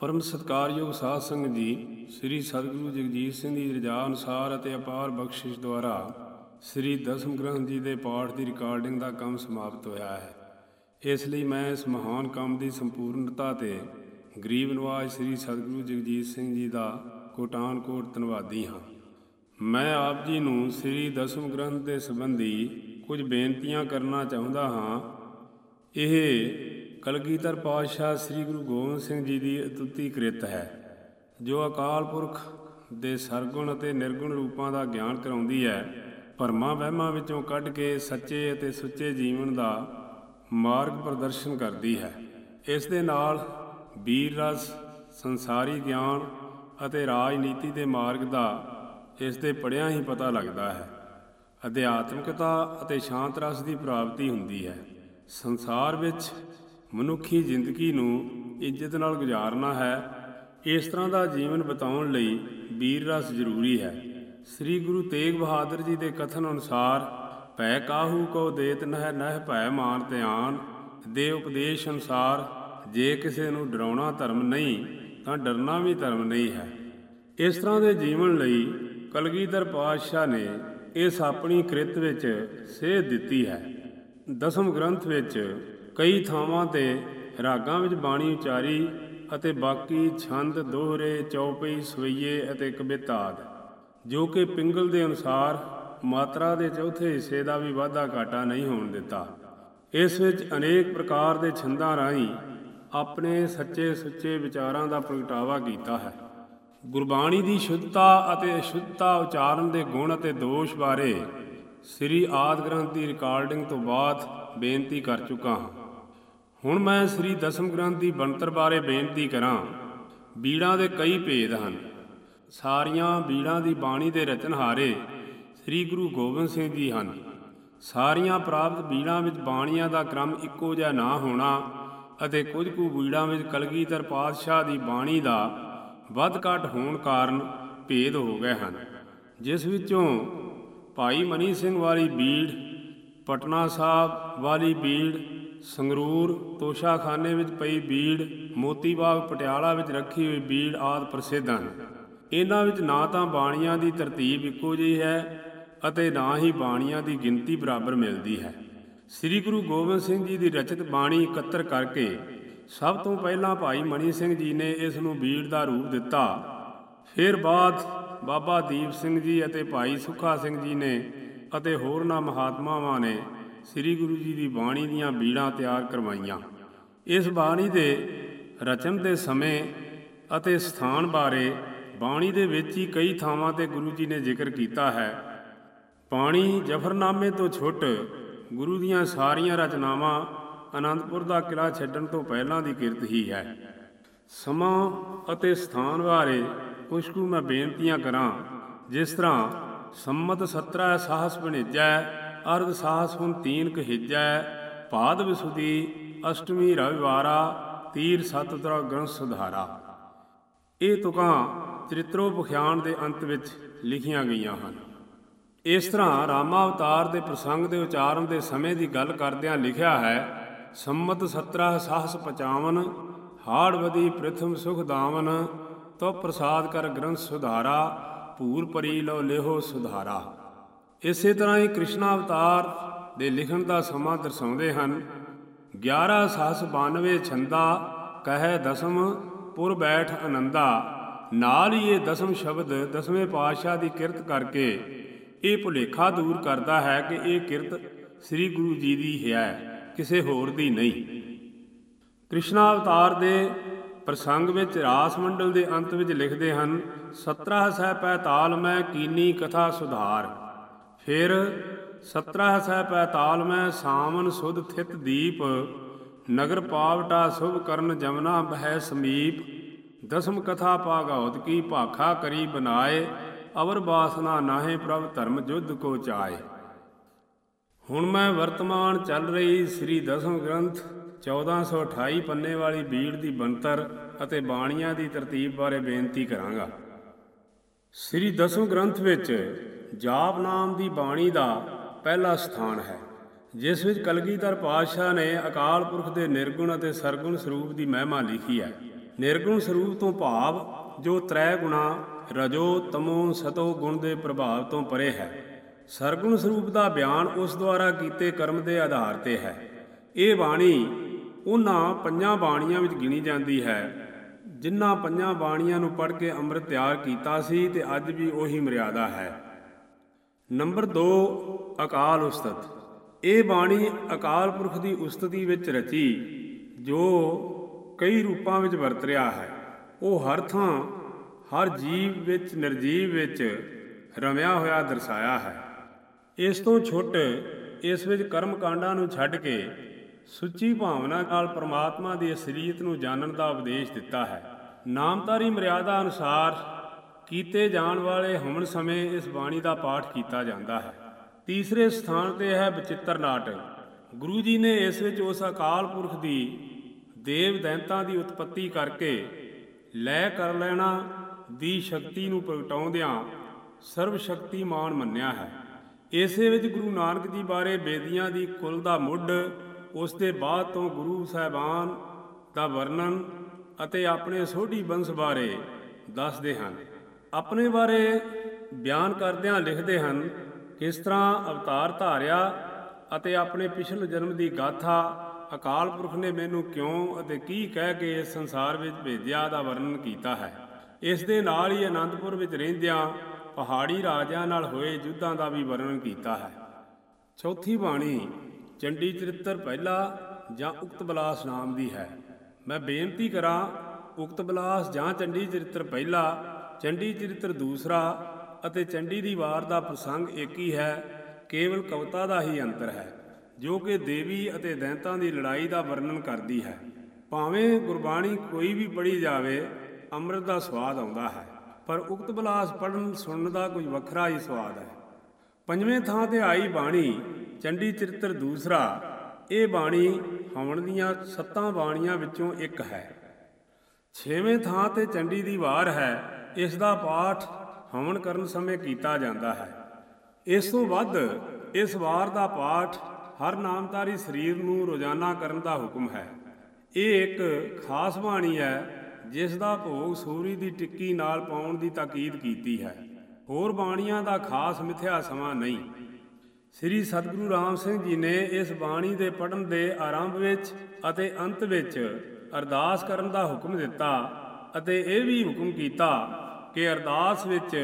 ਪਰਮ ਸਤਕਾਰਯੋਗ ਸਾਧ ਸੰਗਤ ਜੀ, ਸ੍ਰੀ ਸਤਿਗੁਰੂ ਜਗਜੀਤ ਸਿੰਘ ਦੀ ਰਜਾ ਅਨੁਸਾਰ ਅਤੇ ਅਪਾਰ ਬਖਸ਼ਿਸ਼ ਦੁਆਰਾ ਸ੍ਰੀ ਦਸਮ ਗ੍ਰੰਥ ਜੀ ਦੇ ਪਾਠ ਦੀ ਰਿਕਾਰਡਿੰਗ ਦਾ ਕੰਮ ਸਮਾਪਤ ਹੋਇਆ ਹੈ। ਇਸ ਲਈ ਮੈਂ ਇਸ ਮਹਾਨ ਕੰਮ ਦੀ ਸੰਪੂਰਨਤਾ ਤੇ ਗਰੀਬ ਨਿਵਾਜ਼ ਸ੍ਰੀ ਸਤਿਗੁਰੂ ਜਗਜੀਤ ਸਿੰਘ ਜੀ ਦਾ ਕੋਟਾਨ ਕੋਟ ਧੰਨਵਾਦੀ ਹਾਂ। ਮੈਂ ਆਪ ਜੀ ਨੂੰ ਸ੍ਰੀ ਦਸਮ ਗ੍ਰੰਥ ਦੇ ਸੰਬੰਧੀ ਕੁਝ ਬੇਨਤੀਆਂ ਕਰਨਾ ਚਾਹੁੰਦਾ ਹਾਂ। ਇਹ ਕਲਗੀਧਰ ਪਾਤਸ਼ਾਹ ਸ੍ਰੀ ਗੁਰੂ ਗੋਬਿੰਦ ਸਿੰਘ ਜੀ ਦੀ ਅਤੁੱਤੀ ਕ੍ਰਿਤ ਹੈ, ਜੋ ਅਕਾਲ ਪੁਰਖ ਦੇ ਸਰਗੁਣ ਅਤੇ ਨਿਰਗੁਣ ਰੂਪਾਂ ਦਾ ਗਿਆਨ ਕਰਾਉਂਦੀ ਹੈ, ਭਰਮਾਂ ਵਹਿਮਾਂ ਵਿੱਚੋਂ ਕੱਢ ਕੇ ਸੱਚੇ ਅਤੇ ਸੁੱਚੇ ਜੀਵਨ ਦਾ ਮਾਰਗ ਪ੍ਰਦਰਸ਼ਨ ਕਰਦੀ ਹੈ। ਇਸ ਦੇ ਨਾਲ ਵੀਰ ਰਸ, ਸੰਸਾਰੀ ਗਿਆਨ ਅਤੇ ਰਾਜਨੀਤੀ ਦੇ ਮਾਰਗ ਦਾ ਇਸ ਦੇ ਪੜਿਆਂ ਹੀ ਪਤਾ ਲੱਗਦਾ ਹੈ। ਅਧਿਆਤਮਿਕਤਾ ਅਤੇ ਸ਼ਾਂਤ ਰਸ ਦੀ ਪ੍ਰਾਪਤੀ ਹੁੰਦੀ ਹੈ। ਸੰਸਾਰ ਵਿੱਚ ਮਨੁੱਖੀ ਜ਼ਿੰਦਗੀ ਨੂੰ ਇੱਜ਼ਤ ਨਾਲ ਗੁਜ਼ਾਰਨਾ ਹੈ, ਇਸ ਤਰ੍ਹਾਂ ਦਾ ਜੀਵਨ ਬਿਤਾਉਣ ਲਈ ਵੀਰ ਰਸ ਜ਼ਰੂਰੀ ਹੈ। ਸ੍ਰੀ ਗੁਰੂ ਤੇਗ ਬਹਾਦਰ ਜੀ ਦੇ ਕਥਨ ਅਨੁਸਾਰ, ਭੈ ਕਾਹੂ ਕੋ ਦੇਤ ਨਹਿ ਨਹਿ ਭੈ ਮਾਨ ਧਿਆਨ। ਦੇ ਉਪਦੇਸ਼ ਅਨੁਸਾਰ, ਜੇ ਕਿਸੇ ਨੂੰ ਡਰਾਉਣਾ ਧਰਮ ਨਹੀਂ, ਤਾਂ ਡਰਨਾ ਵੀ ਧਰਮ ਨਹੀਂ ਹੈ। ਇਸ ਤਰ੍ਹਾਂ ਦੇ ਜੀਵਨ ਲਈ ਕਲਗੀਧਰ ਪਾਤਸ਼ਾਹ ਨੇ ਇਸ ਆਪਣੀ ਕ੍ਰਿਤ ਵਿੱਚ ਸੇਧ ਦਿੱਤੀ ਹੈ। ਦਸਮ ਗ੍ਰੰਥ ਵਿੱਚ ਕਈ ਥਾਵਾਂ ਤੇ ਰਾਗਾਂ ਵਿੱਚ ਬਾਣੀ ਉਚਾਰੀ ਅਤੇ ਬਾਕੀ ਛੰਦ, ਦੋਹਰੇ, ਚੌਪਈ, ਸਵਈਏ ਅਤੇ ਕਵਿਤਾ ਆਦਿ ਜੋ ਕਿ ਪਿੰਗਲ ਦੇ ਅਨੁਸਾਰ ਮਾਤਰਾ ਦੇ ਚੌਥੇ ਹਿੱਸੇ ਦਾ ਵੀ ਵਾਧਾ ਘਾਟਾ ਨਹੀਂ ਹੋਣ ਦਿੱਤਾ। ਇਸ ਵਿੱਚ ਅਨੇਕ ਪ੍ਰਕਾਰ ਦੇ ਛੰਦਾਂ ਰਾਹੀਂ ਆਪਣੇ ਸੱਚੇ ਸੁੱਚੇ ਵਿਚਾਰਾਂ ਦਾ ਪ੍ਰਗਟਾਵਾ ਕੀਤਾ ਹੈ। ਗੁਰਬਾਣੀ ਦੀ ਸ਼ੁੱਧਤਾ ਅਤੇ ਅਸ਼ੁੱਧਤਾ ਉਚਾਰਨ ਦੇ ਗੁਣ ਅਤੇ ਦੋਸ਼ ਬਾਰੇ ਸ੍ਰੀ ਆਦ ਗ੍ਰੰਥ ਦੀ ਰਿਕਾਰਡਿੰਗ ਤੋਂ ਬਾਅਦ ਬੇਨਤੀ ਕਰ ਚੁੱਕਾ ਹਾਂ। ਹੁਣ ਮੈਂ ਸ੍ਰੀ ਦਸਮ ਗ੍ਰੰਥ ਦੀ ਬਣਤਰ ਬਾਰੇ ਬੇਨਤੀ ਕਰਾਂ। ਬੀੜਾਂ ਦੇ ਕਈ ਭੇਦ ਹਨ। ਸਾਰੀਆਂ ਬੀੜਾਂ ਦੀ ਬਾਣੀ ਦੇ ਰਚਨਹਾਰੇ ਸ੍ਰੀ ਗੁਰੂ ਗੋਬਿੰਦ ਸਿੰਘ ਜੀ ਹਨ। ਸਾਰੀਆਂ ਪ੍ਰਾਪਤ ਬੀੜਾਂ ਵਿੱਚ ਬਾਣੀਆਂ ਦਾ ਕ੍ਰਮ ਇੱਕੋ ਜਿਹਾ ਨਾ ਹੋਣਾ ਅਤੇ ਕੁਝ ਕੁ ਬੀੜਾਂ ਵਿੱਚ ਕਲਗੀਧਰ ਪਾਤਸ਼ਾਹ ਦੀ ਬਾਣੀ ਦਾ ਵੱਧ ਘੱਟ ਹੋਣ ਕਾਰਨ ਭੇਦ ਹੋ ਗਏ ਹਨ। ਜਿਸ ਵਿੱਚੋਂ ਭਾਈ ਮਨੀ ਸਿੰਘ ਵਾਲੀ ਬੀੜ, ਪਟਨਾ ਸਾਹਿਬ ਵਾਲੀ ਬੀੜ ਸੰਗਰੂਰ ਤੋਸ਼ਾਖਾਨੇ ਵਿੱਚ ਪਈ ਬੀੜ ਮੋਤੀ ਬਾਗ ਪਟਿਆਲਾ ਵਿੱਚ ਰੱਖੀ ਹੋਈ ਬੀੜ ਆਦ ਪ੍ਰਸਿੱਧ ਹਨ। ਇਹਨਾਂ ਵਿੱਚ ਨਾ ਤਾਂ ਬਾਣੀਆਂ ਦੀ ਤਰਤੀਬ ਇੱਕੋ ਜਿਹੀ ਹੈ ਅਤੇ ਨਾ ਹੀ ਬਾਣੀਆਂ ਦੀ ਗਿਣਤੀ ਬਰਾਬਰ ਮਿਲਦੀ ਹੈ। ਸ੍ਰੀ ਗੁਰੂ ਗੋਬਿੰਦ ਸਿੰਘ ਜੀ ਦੀ ਰਚਿਤ ਬਾਣੀ ਇਕੱਤਰ ਕਰਕੇ ਸਭ ਤੋਂ ਪਹਿਲਾਂ ਭਾਈ ਮਣੀ ਸਿੰਘ ਜੀ ਨੇ ਇਸ ਨੂੰ ਬੀੜ ਦਾ ਰੂਪ ਦਿੱਤਾ। ਫਿਰ ਬਾਅਦ ਬਾਬਾ ਦੀਪ ਸਿੰਘ ਜੀ ਅਤੇ ਭਾਈ ਸੁਖਾ ਸਿੰਘ ਜੀ ਨੇ ਅਤੇ ਹੋਰਨਾਂ ਮਹਾਤਮਾਵਾਂ ਨੇ ਸ੍ਰੀ ਗੁਰੂ ਜੀ ਦੀ ਬਾਣੀ ਦੀਆਂ ਬੀੜਾਂ ਤਿਆਰ ਕਰਵਾਈਆਂ। ਇਸ ਬਾਣੀ ਦੇ ਰਚਨ ਦੇ ਸਮੇਂ ਅਤੇ ਸਥਾਨ ਬਾਰੇ ਬਾਣੀ ਦੇ ਵਿੱਚ ਹੀ ਕਈ ਥਾਵਾਂ ਤੇ ਗੁਰੂ ਜੀ ਨੇ ਜ਼ਿਕਰ ਕੀਤਾ ਹੈ। ਬਾਣੀ ਜਫਰਨਾਮੇ ਤੋਂ ਛੁੱਟ ਗੁਰੂ ਦੀਆਂ ਸਾਰੀਆਂ ਰਚਨਾਵਾਂ ਆਨੰਦਪੁਰ ਦਾ ਕਿਲਾ ਛੱਡਣ ਤੋਂ ਪਹਿਲਾਂ ਦੀ ਕਿਰਤ ਹੀ ਹੈ। ਸਮਾਂ ਅਤੇ ਸਥਾਨ ਬਾਰੇ ਕੁਝ ਕੁ ਮੈਂ ਬੇਨਤੀਆਂ ਕਰਾਂ, ਜਿਸ ਤਰ੍ਹਾਂ ਸੰਮਤ 17 ਸਾਹਸ ਬਣੇਜੈ ਅਰਧ ਸਾਹਸ ਹੁਣ ਤੀਨ ਕਹਿਜੈ ਭਾਦ ਵਿਸੁਦੀ, ਅਸ਼ਟਮੀ ਰਵਿਵਾਰਾ, ਤੀਰ ਸਤਤਰਾ ਗ੍ਰੰਥ ਸੁਧਾਰਾ। ਇਹ ਤੁਕਾਂ ਚਰਿਤਰੋਪਖਿਆਨ ਦੇ ਅੰਤ ਵਿੱਚ ਲਿਖੀਆਂ ਗਈਆਂ ਹਨ। ਇਸ ਤਰ੍ਹਾਂ ਰਾਮਾ ਅਵਤਾਰ ਦੇ ਪ੍ਰਸੰਗ ਦੇ ਉਚਾਰਨ ਦੇ ਸਮੇਂ ਦੀ ਗੱਲ ਕਰਦਿਆਂ ਲਿਖਿਆ ਹੈ, ਸੰਮਤ 17 ਸਾਹਸ 55 ਹਾੜਵਦੀ ਪ੍ਰਥਮ ਸੁਖ ਦਾਵਨ ਤੋ ਪ੍ਰਸਾਦ ਕਰ ਗ੍ਰੰਥ ਸੁਧਾਰਾ, ਭੂਰ ਪਰੀ ਲੋ ਲੇਹੋ ਸੁਧਾਰਾ। ਇਸੇ ਤਰ੍ਹਾਂ ਹੀ ਕ੍ਰਿਸ਼ਨ ਅਵਤਾਰ ਦੇ ਲਿਖਣ ਦਾ ਸਮਾਂ ਦਰਸਾਉਂਦੇ ਹਨ 11 ਸਾਹਸ 92 ਛੰਦਾ, ਕਹੈ ਦਸਮ ਪੁਰ ਬੈਠ ਆਨੰਦਾ ਨਾਲ ਹੀ ਇਹ ਦਸਮ ਸ਼ਬਦ ਦਸਵੇਂ ਪਾਤਸ਼ਾਹ ਦੀ ਕਿਰਤ ਕਰਕੇ ਇਹ ਭੁਲੇਖਾ ਦੂਰ ਕਰਦਾ ਹੈ ਕਿ ਇਹ ਕਿਰਤ ਸ੍ਰੀ ਗੁਰੂ ਜੀ ਦੀ ਹੈ, ਕਿਸੇ ਹੋਰ ਦੀ ਨਹੀਂ। ਕ੍ਰਿਸ਼ਨਾ ਅਵਤਾਰ ਦੇ ਪ੍ਰਸੰਗ ਵਿੱਚ ਰਾਸ ਮੰਡਲ ਦੇ ਅੰਤ ਵਿੱਚ ਲਿਖਦੇ ਹਨ 17 ਸਹਿ ਪੈਤਾਲ ਮੈਂ ਕੀਨੀ ਕਥਾ ਸੁਧਾਰ। ਫਿਰ 17 ਸਹਿ ਪੈ ਤਾਲ ਮੈਂ ਸਾਮਨ ਸੁਧ ਥਿਤ ਦੀਪ, ਨਗਰ ਪਾਵਟਾ ਸੁਭ ਕਰਨ ਜਮਨਾ ਬਹਿ ਸਮੀਪ, ਦਸਮ ਕਥਾ ਪਾਗਉਤ ਕੀ ਭਾਖਾ ਕਰੀ ਬਨਾਏ, ਅਵਰ ਬਾਸਨਾ ਨਾਹੇ ਪ੍ਰਭ ਧਰਮ ਜੁਧ ਕੋ ਚਾਏ। ਹੁਣ ਮੈਂ ਵਰਤਮਾਨ ਚੱਲ ਰਹੀ ਸ੍ਰੀ ਦਸਮ ਗ੍ਰੰਥ 1428 ਪੰਨੇ ਵਾਲੀ ਬੀੜ ਦੀ ਬੰਤਰ ਅਤੇ ਬਾਣੀਆਂ ਦੀ ਤਰਤੀਬ ਬਾਰੇ ਬੇਨਤੀ ਕਰਾਂਗਾ। ਸ੍ਰੀ ਦਸਮ ਗ੍ਰੰਥ ਵਿੱਚ ਜਾਪ ਨਾਮ ਦੀ ਬਾਣੀ ਦਾ ਪਹਿਲਾ ਸਥਾਨ ਹੈ, ਜਿਸ ਵਿੱਚ ਕਲਗੀਧਰ ਪਾਤਸ਼ਾਹ ਨੇ ਅਕਾਲ ਪੁਰਖ ਦੇ ਨਿਰਗੁਣ ਅਤੇ ਸਰਗੁਣ ਸਰੂਪ ਦੀ ਮਹਿਮਾ ਲਿਖੀ ਹੈ। ਨਿਰਗੁਣ ਸਰੂਪ ਤੋਂ ਭਾਵ ਜੋ ਤ੍ਰੈ ਗੁਣਾ ਰਜੋ ਤਮੋ ਸਤੋ ਗੁਣ ਦੇ ਪ੍ਰਭਾਵ ਤੋਂ ਪਰੇ ਹੈ। ਸਰਗੁਣ ਸਰੂਪ ਦਾ ਬਿਆਨ ਉਸ ਦੁਆਰਾ ਕੀਤੇ ਕਰਮ ਦੇ ਆਧਾਰ ਤੇ ਹੈ। ਇਹ ਬਾਣੀ ਉਹਨਾਂ ਪੰਜਾਂ ਬਾਣੀਆਂ ਵਿੱਚ ਗਿਣੀ ਜਾਂਦੀ ਹੈ, ਜਿਨ੍ਹਾਂ ਪੰਜਾਂ ਬਾਣੀਆਂ ਨੂੰ ਪੜ੍ਹ ਕੇ ਅੰਮ੍ਰਿਤ ਤਿਆਰ ਕੀਤਾ ਸੀ ਤੇ ਅੱਜ ਵੀ ਉਹੀ ਮਰਿਆਦਾ ਹੈ। ਨੰਬਰ 2 ਅਕਾਲ ਉਸਤਤ। ਇਹ ਬਾਣੀ ਅਕਾਲ ਪੁਰਖ ਦੀ ਉਸਤਤੀ ਵਿੱਚ ਰਚੀ, ਜੋ ਕਈ ਰੂਪਾਂ ਵਿੱਚ ਵਰਤ ਰਿਹਾ ਹੈ। ਉਹ ਹਰ ਥਾਂ, ਹਰ ਜੀਵ ਵਿੱਚ, ਨਿਰਜੀਵ ਵਿੱਚ ਰਮਿਆ ਹੋਇਆ ਦਰਸਾਇਆ ਹੈ। ਇਸ ਤੋਂ ਛੁੱਟ ਇਸ ਵਿੱਚ ਕਰਮ ਕਾਂਡਾਂ ਨੂੰ ਛੱਡ ਕੇ ਸੁੱਚੀ ਭਾਵਨਾ ਨਾਲ ਪ੍ਰਮਾਤਮਾ ਦੀ ਅਸਲੀਅਤ ਨੂੰ ਜਾਣਨ ਦਾ ਉਪਦੇਸ਼ ਦਿੱਤਾ ਹੈ। ਨਾਮਤਾਰੀ ਮਰਿਆਦਾ ਅਨੁਸਾਰ ਕੀਤੇ ਜਾਣ ਵਾਲੇ ਹਮਣ ਸਮੇਂ ਇਸ ਬਾਣੀ ਦਾ ਪਾਠ ਕੀਤਾ ਜਾਂਦਾ ਹੈ। ਤੀਸਰੇ ਸਥਾਨ ਤੇ ਹੈ ਬਚਿੱਤਰ ਨਾਟਕ। ਗੁਰੂ ਜੀ ਨੇ ਇਸ ਵਿੱਚ ਉਸ ਅਕਾਲ ਪੁਰਖ ਦੀ, ਦੇਵ ਦੈਂਤਾਂ ਦੀ ਉਤਪਤੀ ਕਰਕੇ ਲੈ ਕਰ ਲੈਣਾ ਦੀ ਸ਼ਕਤੀ ਨੂੰ ਪ੍ਰਗਟਾਉਂਦਿਆਂ ਸਰਵ ਸ਼ਕਤੀਮਾਨ ਮੰਨਿਆ ਹੈ। ਇਸੇ ਵਿੱਚ ਗੁਰੂ ਨਾਨਕ ਜੀ ਬਾਰੇ ਬੇਦੀਆਂ ਦੀ ਕੁਲ ਦਾ ਮੁੱਢ, ਉਸ ਦੇ ਬਾਅਦ ਤੋਂ ਗੁਰੂ ਸਾਹਿਬਾਨ ਦਾ ਵਰਣਨ ਅਤੇ ਆਪਣੇ ਸੋਢੀ ਬੰਸ ਬਾਰੇ ਦੱਸਦੇ ਹਨ। ਆਪਣੇ ਬਾਰੇ ਬਿਆਨ ਕਰਦਿਆਂ ਲਿਖਦੇ ਹਨ, ਕਿਸ ਤਰ੍ਹਾਂ ਅਵਤਾਰ ਧਾਰਿਆ ਅਤੇ ਆਪਣੇ ਪਿਛਲੇ ਜਨਮ ਦੀ ਗਾਥਾ ਅਕਾਲ ਪੁਰਖ ਨੇ ਮੈਨੂੰ ਕਿਉਂ ਅਤੇ ਕੀ ਕਹਿ ਕੇ ਇਸ ਸੰਸਾਰ ਵਿੱਚ ਭੇਜਿਆ ਦਾ ਵਰਣਨ ਕੀਤਾ ਹੈ। ਇਸ ਦੇ ਨਾਲ ਹੀ ਅਨੰਦਪੁਰ ਵਿੱਚ ਰਹਿੰਦਿਆਂ ਪਹਾੜੀ ਰਾਜਿਆਂ ਨਾਲ ਹੋਏ ਯੁੱਧਾਂ ਦਾ ਵੀ ਵਰਣਨ ਕੀਤਾ ਹੈ। ਚੌਥੀ ਬਾਣੀ, ਚੰਡੀ ਚਰਿੱਤਰ ਪਹਿਲਾ ਜਾਂ ਉਕਤ ਬਲਾਸ ਨਾਮ ਦੀ ਹੈ। ਮੈਂ ਬੇਨਤੀ ਕਰਾਂ, ਉਕਤ ਬਲਾਸ ਜਾਂ ਚੰਡੀ ਚਰਿੱਤਰ ਪਹਿਲਾ ਚੰਡੀ ਚਰਿੱਤਰ ਦੂਸਰਾ ਅਤੇ ਚੰਡੀ ਦੀ ਵਾਰ ਦਾ ਪ੍ਰਸੰਗ ਇੱਕ ਹੀ ਹੈ, ਕੇਵਲ ਕਵਿਤਾ ਦਾ ਹੀ ਅੰਤਰ ਹੈ, ਜੋ ਕਿ ਦੇਵੀ ਅਤੇ ਦੈਂਤਾਂ ਦੀ ਲੜਾਈ ਦਾ ਵਰਣਨ ਕਰਦੀ ਹੈ। ਭਾਵੇਂ ਗੁਰਬਾਣੀ ਕੋਈ ਵੀ ਪੜ੍ਹੀ ਜਾਵੇ, ਅੰਮ੍ਰਿਤ ਦਾ ਸਵਾਦ ਆਉਂਦਾ ਹੈ, ਪਰ ਉਕਤ ਬਲਾਸ ਪੜਨ ਸੁਣਨ ਦਾ ਕੋਈ ਵੱਖਰਾ ਹੀ ਸਵਾਦ ਹੈ। ਪੰਜਵੇਂ ਥਾਂ ਤੇ ਆਈ ਬਾਣੀ, ਚੰਡੀ ਚਰਿੱਤਰ ਦੂਸਰਾ, ਇਹ ਬਾਣੀ ਹਵਨ ਦੀਆਂ ਸੱਤਾਂ ਬਾਣੀਆਂ ਵਿੱਚੋਂ ਇੱਕ ਹੈ। ਛੇਵੇਂ ਥਾਂ ਤੇ ਚੰਡੀ ਦੀ ਵਾਰ ਹੈ ਇਸ ਦਾ ਪਾਠ ਹਵਨ ਕਰਨ ਸਮੇਂ ਕੀਤਾ ਜਾਂਦਾ ਹੈ। ਇਸ ਤੋਂ ਵੱਧ ਇਸ ਵਾਰ ਦਾ ਪਾਠ ਹਰ ਨਾਮਧਾਰੀ ਸਰੀਰ ਨੂੰ ਰੋਜ਼ਾਨਾ ਕਰਨ ਦਾ ਹੁਕਮ ਹੈ। ਇਹ ਇੱਕ ਖਾਸ ਬਾਣੀ ਹੈ, ਜਿਸ ਦਾ ਭੋਗ ਸੂਰੀ ਦੀ ਟਿੱਕੀ ਨਾਲ ਪਾਉਣ ਦੀ ਤਾਕੀਦ ਕੀਤੀ ਹੈ। ਹੋਰ ਬਾਣੀਆਂ ਦਾ ਖਾਸ ਮਿਥਿਆ ਸਮਾਂ ਨਹੀਂ। ਸ੍ਰੀ ਸਤਿਗੁਰੂ ਰਾਮ ਸਿੰਘ ਜੀ ਨੇ ਇਸ ਬਾਣੀ ਦੇ ਪੜਨ ਦੇ ਆਰੰਭ ਵਿੱਚ ਅਤੇ ਅੰਤ ਵਿੱਚ ਅਰਦਾਸ ਕਰਨ ਦਾ ਹੁਕਮ ਦਿੱਤਾ। ਅਤੇ ਇਹ ਵੀ ਹੁਕਮ ਕੀਤਾ ਕਿ ਅਰਦਾਸ ਵਿੱਚ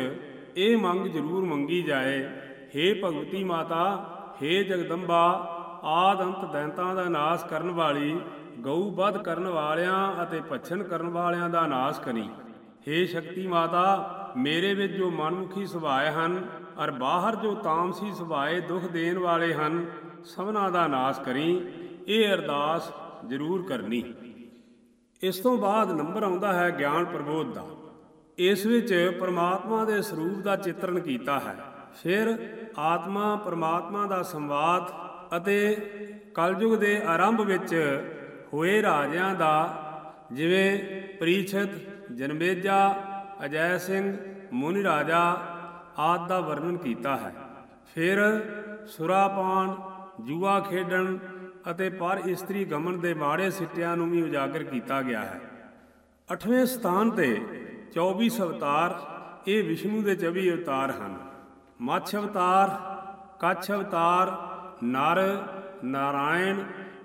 ਇਹ ਮੰਗ ਜ਼ਰੂਰ ਮੰਗੀ ਜਾਏ हे ਭਗਵਤੀ ਮਾਤਾ हे ਜਗਦੰਬਾ ਆਦ ਅੰਤ ਦੈਂਤਾਂ ਦਾ ਨਾਸ਼ ਕਰਨ ਵਾਲੀ ਗਊ ਵੱਧ ਕਰਨ ਵਾਲਿਆਂ ਅਤੇ ਭੱਛਣ ਕਰਨ ਵਾਲਿਆਂ ਦਾ ਨਾਸ਼ ਕਰੀ हे ਸ਼ਕਤੀ ਮਾਤਾ ਮੇਰੇ ਵਿੱਚ ਜੋ ਮਨਮੁਖੀ ਸੁਭਾਏ ਹਨ ਅਰ ਬਾਹਰ ਜੋ ਤਾਮਸੀ ਸੁਭਾਏ ਦੁੱਖ ਦੇਣ ਵਾਲੇ ਹਨ ਸਭਨਾ ਦਾ ਨਾਸ਼ ਕਰੀ ਇਹ ਅਰਦਾਸ ਜ਼ਰੂਰ ਕਰਨੀ ਇਸ ਤੋਂ ਬਾਅਦ ਨੰਬਰ ਆਉਂਦਾ ਹੈ ਗਿਆਨ ਪ੍ਰਬੋਧ ਦਾ। ਇਸ ਵਿੱਚ ਪਰਮਾਤਮਾ ਦੇ ਸਰੂਪ ਦਾ ਚਿੱਤਰਣ ਕੀਤਾ ਹੈ। ਫਿਰ ਆਤਮਾ ਪਰਮਾਤਮਾ ਦਾ ਸੰਵਾਦ ਅਤੇ ਕਲਯੁਗ ਦੇ ਆਰੰਭ ਵਿੱਚ ਹੋਏ ਰਾਜਿਆਂ ਦਾ ਜਿਵੇਂ ਪ੍ਰੀਛਤ, ਜਨਮੇਜਾ, ਅਜੈ ਸਿੰਘ, ਮੁਨੀ ਰਾਜਾ ਆਦ ਦਾ ਵਰਣਨ ਕੀਤਾ ਹੈ। ਫਿਰ ਸੁਰਾਪਾਨ, ਜੂਆ ਖੇਡਣ ਅਤੇ ਪਰ ਇਸਤਰੀ ਗਮਨ ਦੇ ਮਾੜੇ ਸਿੱਟਿਆਂ ਨੂੰ ਵੀ ਉਜਾਗਰ ਕੀਤਾ ਗਿਆ ਹੈ। ਅਠਵੇਂ ਸਥਾਨ ਤੇ 24 ਅਵਤਾਰ ਇਹ ਵਿਸ਼ਨੂੰ ਦੇ 24 ਅਵਤਾਰ ਹਨ। ਮੱਛ ਅਵਤਾਰ, ਕੱਛ ਅਵਤਾਰ, ਨਰ, ਨਾਰਾਇਣ,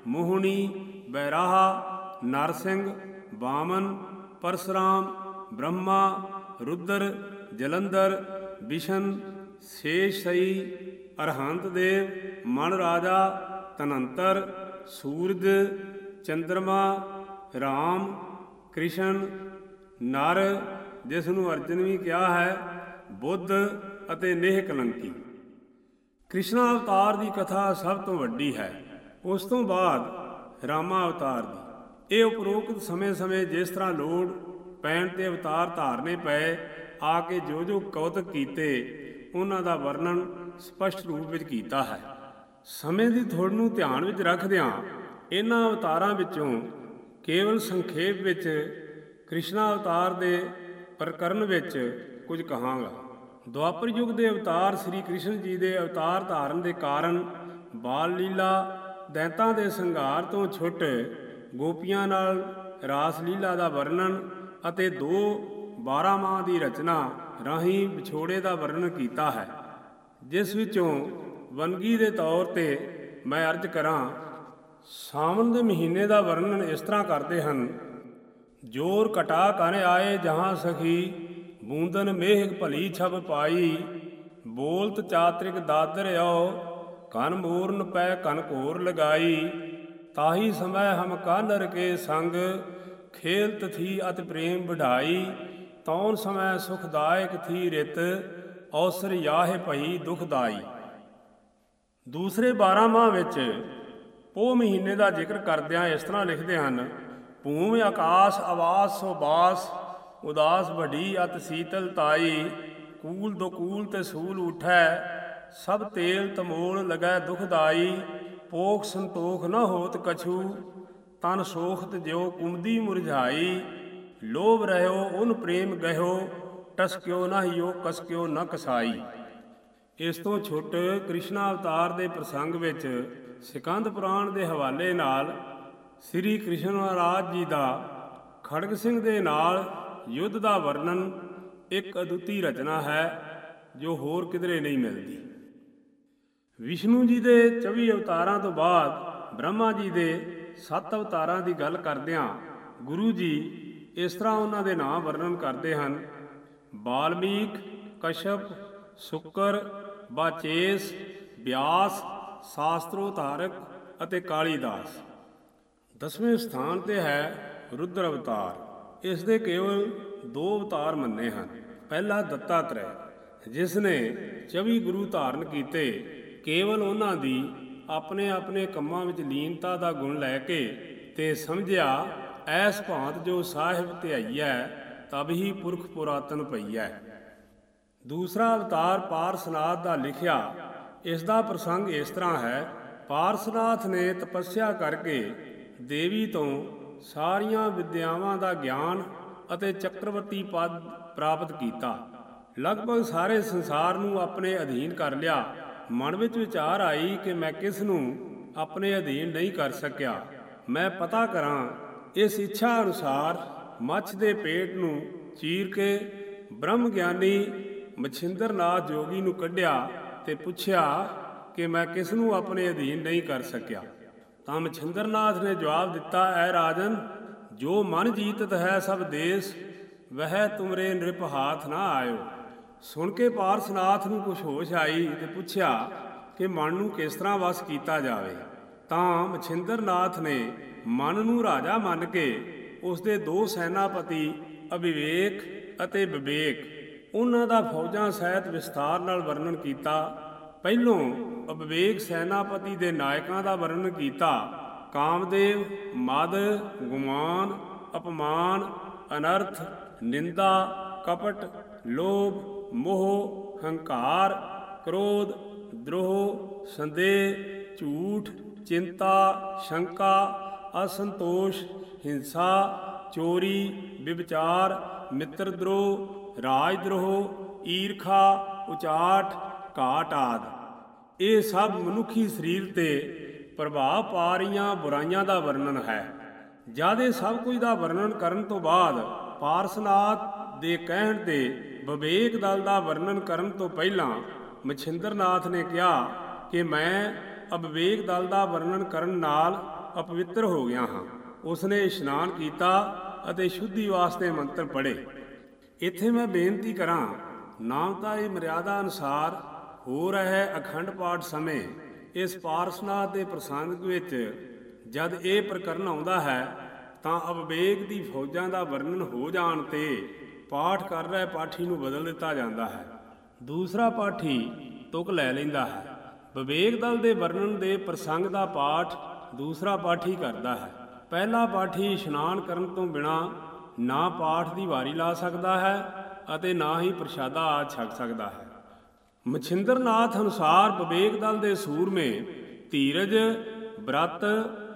ਮੋਹਣੀ, ਬੈਰਾਹਾ, ਨਰਸਿੰਘ, ਬਾਮਨ, ਪਰਸਰਾਮ, ਬ੍ਰਹਮਾ, ਰੁਦਰ, ਜਲੰਧਰ ਵਿਸ਼ਨ ਸ਼ੇਸ਼ਈ, ਅਰਹੰਤ ਦੇਵ, ਮਨ ਰਾਜਾ ਤਨੰਤਰ, ਸੂਰਜ, ਚੰਦਰਮਾ, ਰਾਮ, ਕ੍ਰਿਸ਼ਨ, ਨਰ, ਜਿਸ ਨੂੰ ਅਰਜਨ ਵੀ ਕਿਹਾ ਹੈ, ਬੁੱਧ ਅਤੇ ਨੇਹ ਕਲੰਕੀ। ਕ੍ਰਿਸ਼ਨਾ ਅਵਤਾਰ ਦੀ ਕਥਾ ਸਭ ਤੋਂ ਵੱਡੀ ਹੈ। ਉਸ ਤੋਂ ਬਾਅਦ ਰਾਮਾ ਅਵਤਾਰ ਦੀ। ਇਹ ਉਪਰੋਕਤ ਸਮੇਂ-ਸਮੇਂ ਜਿਸ ਤਰ੍ਹਾਂ ਲੋੜ ਪੈਣ ਤੇ ਅਵਤਾਰ ਧਾਰਨੇ ਪਏ, ਆ ਕੇ ਜੋ ਜੋ ਕੌਤਕ ਕੀਤੇ, ਉਹਨਾਂ ਦਾ ਵਰਣਨ ਸਪਸ਼ਟ ਰੂਪ ਵਿੱਚ ਕੀਤਾ ਹੈ। ਸਮੇਂ ਦੀ ਥੋੜ ਨੂੰ ਧਿਆਨ ਵਿੱਚ ਰੱਖਦਿਆਂ ਇਹਨਾਂ ਅਵਤਾਰਾਂ ਵਿੱਚੋਂ ਕੇਵਲ ਸੰਖੇਪ ਵਿੱਚ ਕ੍ਰਿਸ਼ਨਾ ਅਵਤਾਰ ਦੇ ਪ੍ਰਕਰਨ ਵਿੱਚ ਕੁਝ ਕਹਾਂਗਾ। ਦੁਆਪਰ ਯੁੱਗ ਦੇ ਅਵਤਾਰ ਸ੍ਰੀ ਕ੍ਰਿਸ਼ਨ ਜੀ ਦੇ ਅਵਤਾਰ ਧਾਰਨ ਦੇ ਕਾਰਨ ਬਾਲ ਲੀਲਾ ਦੈਂਤਾਂ ਦੇ ਸੰਘਾਰ ਤੋਂ ਛੁੱਟ ਗੋਪੀਆਂ ਨਾਲ ਰਾਸ ਲੀਲਾ ਦਾ ਵਰਣਨ ਅਤੇ ਦੋ 12 ਮਾਹ ਦੀ ਰਚਨਾ ਰਾਹੀਂ ਵਿਛੋੜੇ ਦਾ ਵਰਣਨ ਕੀਤਾ ਹੈ, ਜਿਸ ਵਿੱਚੋਂ ਵਨਗੀ ਦੇ ਤੌਰ ਤੇ ਮੈਂ ਅਰਜ਼ ਕਰਾਂ, ਸਾਵਣ ਦੇ ਮਹੀਨੇ ਦਾ ਵਰਣਨ ਇਸ ਤਰ੍ਹਾਂ ਕਰਦੇ ਹਨ। ਜੋਰ ਕਟਾ ਕਰ ਆਏ ਜਹਾਂ ਸਖੀ, ਬੂੰਦਨ ਮੇਹ ਭਲੀ ਛਬ ਪਾਈ। ਬੋਲਤ ਚਾਤ੍ਰਿਕ ਦਾਦਰ ਆਓ ਕਨ ਮੂਰਨ ਪੈ ਕਨ ਘੋਰ ਲਗਾਈ। ਤਾਹੀ ਸਮੈ ਹਮ ਕਾਨਰ ਕੇ ਸੰਗ, ਖੇਲਤ ਥੀ ਅਤ ਪ੍ਰੇਮ ਵਢਾਈ। ਤੌਣ ਸਮੈ ਸੁਖਦਾਇਕ ਥੀ ਰਿਤ, ਔਸਰ ਯਾਹ ਭਈ ਦੁਖਦਾਈ ਦੂਸਰੇ 12 ਮਾਹ ਵਿੱਚ ਪੋ ਮਹੀਨੇ ਦਾ ਜ਼ਿਕਰ ਕਰਦਿਆਂ ਇਸ ਤਰ੍ਹਾਂ ਲਿਖਦੇ ਹਨ, ਭੂਮ ਆਕਾਸ਼ ਆਵਾਸ ਸੋਬਾਸ ਉਦਾਸ ਵੱਡੀ ਅਤ ਸੀਤਲ ਤਾਈ, ਕੂਲ ਦੋ ਕੂਲ ਤੇ ਸੂਲ ਉਠੈ, ਸਭ ਤੇਲ ਤਮੋਲ ਲਗੈ ਦੁਖਦਾਈ ਪੋਖ ਸੰਤੋਖ ਨ ਹੋਤ ਕਛੂ, ਤਨ ਸੋਖਤ ਜਿਉ ਕੁਮਦੀ ਮੁਰਝਾਈ, ਲੋਭ ਰਹਿਓ ਉਨ ਪ੍ਰੇਮ ਗਹਿਓ ਟਸਕਿਓ ਨਾ ਹਿਓ ਕਸਕਿਓ ਨ ਕਸਾਈ। ਇਸ ਤੋਂ ਛੁੱਟ ਕ੍ਰਿਸ਼ਨਾ ਅਵਤਾਰ ਦੇ ਪ੍ਰਸੰਗ ਵਿੱਚ ਸਿਕੰਦ ਪੁਰਾਣ ਦੇ ਹਵਾਲੇ ਨਾਲ ਸ੍ਰੀ ਕ੍ਰਿਸ਼ਨ ਮਹਾਰਾਜ ਜੀ ਦਾ ਖੜਗ ਸਿੰਘ ਦੇ ਨਾਲ ਯੁੱਧ ਦਾ ਵਰਣਨ ਇੱਕ ਅਦੁੱਤੀ ਰਚਨਾ ਹੈ, ਜੋ ਹੋਰ ਕਿਧਰੇ ਨਹੀਂ ਮਿਲਦੀ। ਵਿਸ਼ਨੂੰ ਜੀ ਦੇ 24 ਅਵਤਾਰਾਂ ਤੋਂ ਬਾਅਦ ਬ੍ਰਹਮਾ ਜੀ ਦੇ 7 ਅਵਤਾਰਾਂ ਦੀ ਗੱਲ ਕਰਦਿਆਂ ਗੁਰੂ ਜੀ ਇਸ ਤਰ੍ਹਾਂ ਉਹਨਾਂ ਦੇ ਨਾਮ ਵਰਣਨ ਕਰਦੇ ਹਨ। ਬਾਲਮੀਕ, ਕਸ਼ਪ, ਸੁਕਰ ਬਾਚੇਸ ਵਿਆਸ ਸ਼ਾਸਤਰੋਧਾਰਕ ਅਤੇ ਕਾਲੀਦਾਸ। ਦਸਵੇਂ ਸਥਾਨ ਤੇ ਹੈ ਰੁਦਰ ਅਵਤਾਰ। ਇਸ ਦੇ ਕੇਵਲ ਦੋ ਅਵਤਾਰ ਮੰਨੇ ਹਨ। ਪਹਿਲਾ ਦੱਤਾਤਰੈ, ਜਿਸ ਨੇ 24 ਗੁਰੂ ਧਾਰਨ ਕੀਤੇ, ਕੇਵਲ ਉਹਨਾਂ ਦੀ ਆਪਣੇ ਆਪਣੇ ਕੰਮਾਂ ਵਿੱਚ ਲੀਨਤਾ ਦਾ ਗੁਣ ਲੈ ਕੇ ਤੇ ਸਮਝਿਆ, ਐਸ ਭਾਂਤ ਜੋ ਸਾਹਿਬ ਧਿਆਈਐ, ਤਬ ਹੀ ਪੁਰਖ ਪੁਰਾਤਨ ਪਈਐ। ਦੂਸਰਾ ਅਵਤਾਰ ਪਾਰਸਨਾਥ ਦਾ ਲਿਖਿਆ, ਇਸ ਦਾ ਪ੍ਰਸੰਗ ਇਸ ਤਰ੍ਹਾਂ ਹੈ, ਪਾਰਸਨਾਥ ਨੇ ਤਪੱਸਿਆ ਕਰਕੇ ਦੇਵੀ ਤੋਂ ਸਾਰੀਆਂ ਵਿਦਿਆਵਾਂ ਦਾ ਗਿਆਨ ਅਤੇ ਚੱਕਰਵਰਤੀ ਪਦ ਪ੍ਰਾਪਤ ਕੀਤਾ। ਲਗਭਗ ਸਾਰੇ ਸੰਸਾਰ ਨੂੰ ਆਪਣੇ ਅਧੀਨ ਕਰ ਲਿਆ। ਮਨ ਵਿੱਚ ਵਿਚਾਰ ਆਈ ਕਿ ਮੈਂ ਕਿਸ ਨੂੰ ਆਪਣੇ ਅਧੀਨ ਨਹੀਂ ਕਰ ਸਕਿਆ। ਮੈਂ ਪਤਾ ਕਰਾਂ, ਇਸ ਇੱਛਾ ਅਨੁਸਾਰ ਮੱਛ ਦੇ ਪੇਟ ਨੂੰ ਚੀਰ ਕੇ ਬ੍ਰਹਮ ਗਿਆਨੀ ਮਛਿੰਦਰ ਨਾਥ ਜੋਗੀ ਨੂੰ ਕੱਢਿਆ ਤੇ ਪੁੱਛਿਆ ਕਿ ਮੈਂ ਕਿਸ ਨੂੰ ਆਪਣੇ ਅਧੀਨ ਨਹੀਂ ਕਰ ਸਕਿਆ। ਤਾਂ ਮਛਿੰਦਰ ਨਾਥ ਨੇ ਜਵਾਬ ਦਿੱਤਾ, ਐ ਰਾਜਨ, ਜੋ ਮਨ ਜੀਤਤ ਹੈ ਸਭ ਦੇਸ, ਵਹਿ ਤੁਮਰੇ ਨਿਰਪ ਹਾਥ ਨਾ ਆਇਓ। ਸੁਣ ਕੇ ਪਾਰਸਨਾਥ ਨੂੰ ਕੁਝ ਹੋਸ਼ ਆਈ ਤੇ ਪੁੱਛਿਆ ਕਿ ਮਨ ਨੂੰ ਕਿਸ ਤਰ੍ਹਾਂ ਵਸ ਕੀਤਾ ਜਾਵੇ। ਤਾਂ ਮਛਿੰਦਰਨਾਥ ਨੇ ਮਨ ਨੂੰ ਰਾਜਾ ਮੰਨ ਕੇ ਉਸ ਦੇ ਦੋ ਸੈਨਾਪਤੀ ਅਵਿਵੇਕ ਅਤੇ ਵਿਵੇਕ ਉਹਨਾਂ ਦਾ ਫੌਜਾਂ ਸਹਿਤ ਵਿਸਥਾਰ ਨਾਲ ਵਰਣਨ ਕੀਤਾ। ਪਹਿਲੋਂ ਅਵਿਵੇਕ ਸੈਨਾਪਤੀ ਦੇ ਨਾਇਕਾਂ ਦਾ ਵਰਣਨ ਕੀਤਾ। ਕਾਮਦੇਵ, ਮਦ, ਗੁਮਾਨ, ਅਪਮਾਨ, ਅਨਰਥ, ਨਿੰਦਾ, ਕਪਟ, ਲੋਭ, ਮੋਹ, ਹੰਕਾਰ, ਕ੍ਰੋਧ, ਦ੍ਰੋਹ, ਸੰਦੇਹ, ਝੂਠ, ਚਿੰਤਾ, ਸ਼ੰਕਾ, ਅਸੰਤੋਸ਼, ਹਿੰਸਾ, ਚੋਰੀ, ਵਿਵਚਾਰ ਮਿੱਤਰ ਦ੍ਰੋਹ ਰਾਜ ਦ੍ਰੋਹ, ਈਰਖਾ, ਉਚਾਟ, ਘਾਟ ਆਦ। ਇਹ ਸਭ ਮਨੁੱਖੀ ਸਰੀਰ ਤੇ ਪ੍ਰਭਾਵ ਪਾ ਰਹੀਆਂ ਬੁਰਾਈਆਂ ਦਾ ਵਰਣਨ ਹੈ। ਜਿਆਦੇ ਸਭ ਕੁਝ ਦਾ ਵਰਣਨ ਕਰਨ ਤੋਂ ਬਾਅਦ ਪਾਰਸਨਾਥ ਦੇ ਕਹਿਣ ਤੇ ਵਿਵੇਕ ਦਲ ਦਾ ਵਰਣਨ ਕਰਨ ਤੋਂ ਪਹਿਲਾਂ ਮਛਿੰਦਰਨਾਥ ਨੇ ਕਿਹਾ ਕਿ ਮੈਂ ਅਵਿਵੇਕ ਦਲ ਦਾ ਵਰਣਨ ਕਰਨ ਨਾਲ ਅਪਵਿੱਤਰ ਹੋ ਗਿਆ ਹਾਂ। ਉਸਨੇ ਇਸ਼ਨਾਨ ਕੀਤਾ ਅਤੇ ਸ਼ੁੱਧੀ ਵਾਸਤੇ ਮੰਤਰ ਪੜ੍ਹੇ। ਇੱਥੇ ਮੈਂ ਬੇਨਤੀ ਕਰਾਂ ਨਾਮਤਾ ਇਹ ਮਰਿਆਦਾ ਅਨੁਸਾਰ ਹੋ ਰਿਹਾ ਅਖੰਡ ਪਾਠ ਸਮੇਂ, ਇਸ ਪਾਰਸਨਾਥ ਦੇ ਪ੍ਰਸੰਗ ਵਿੱਚ ਜਦ ਇਹ ਪ੍ਰਕਰਨ ਆਉਂਦਾ ਹੈ, ਤਾਂ ਅਵਵੇਗ ਦੀ ਫੌਜਾਂ ਦਾ ਵਰਣਨ ਹੋ ਜਾਣ ਤੇ ਪਾਠ ਕਰ ਰਿਹਾ ਪਾਠੀ ਨੂੰ ਬਦਲ ਦਿੱਤਾ ਜਾਂਦਾ ਹੈ। ਦੂਸਰਾ ਪਾਠੀ ਤੁਕ ਲੈ ਲੈਂਦਾ ਹੈ। ਵਿਵੇਕ ਦਲ ਦੇ ਵਰਣਨ ਦੇ ਪ੍ਰਸੰਗ ਦਾ ਪਾਠ ਦੂਸਰਾ ਪਾਠੀ ਕਰਦਾ ਹੈ। ਪਹਿਲਾ ਪਾਠੀ ਇਸ਼ਨਾਨ ਕਰਨ ਤੋਂ ਬਿਨਾ ਨਾ ਪਾਠ ਦੀ ਵਾਰੀ ਲਾ ਸਕਦਾ ਹੈ ਅਤੇ ਨਾ ਹੀ ਪ੍ਰਸ਼ਾਦਾ ਆ ਛਕ ਸਕਦਾ ਹੈ। ਮਛਿੰਦਰਨਾਥ ਅਨੁਸਾਰ ਵਿਵੇਕ ਦਲ ਦੇ ਸੂਰਮੇ ਧੀਰਜ, ਬ੍ਰਤ,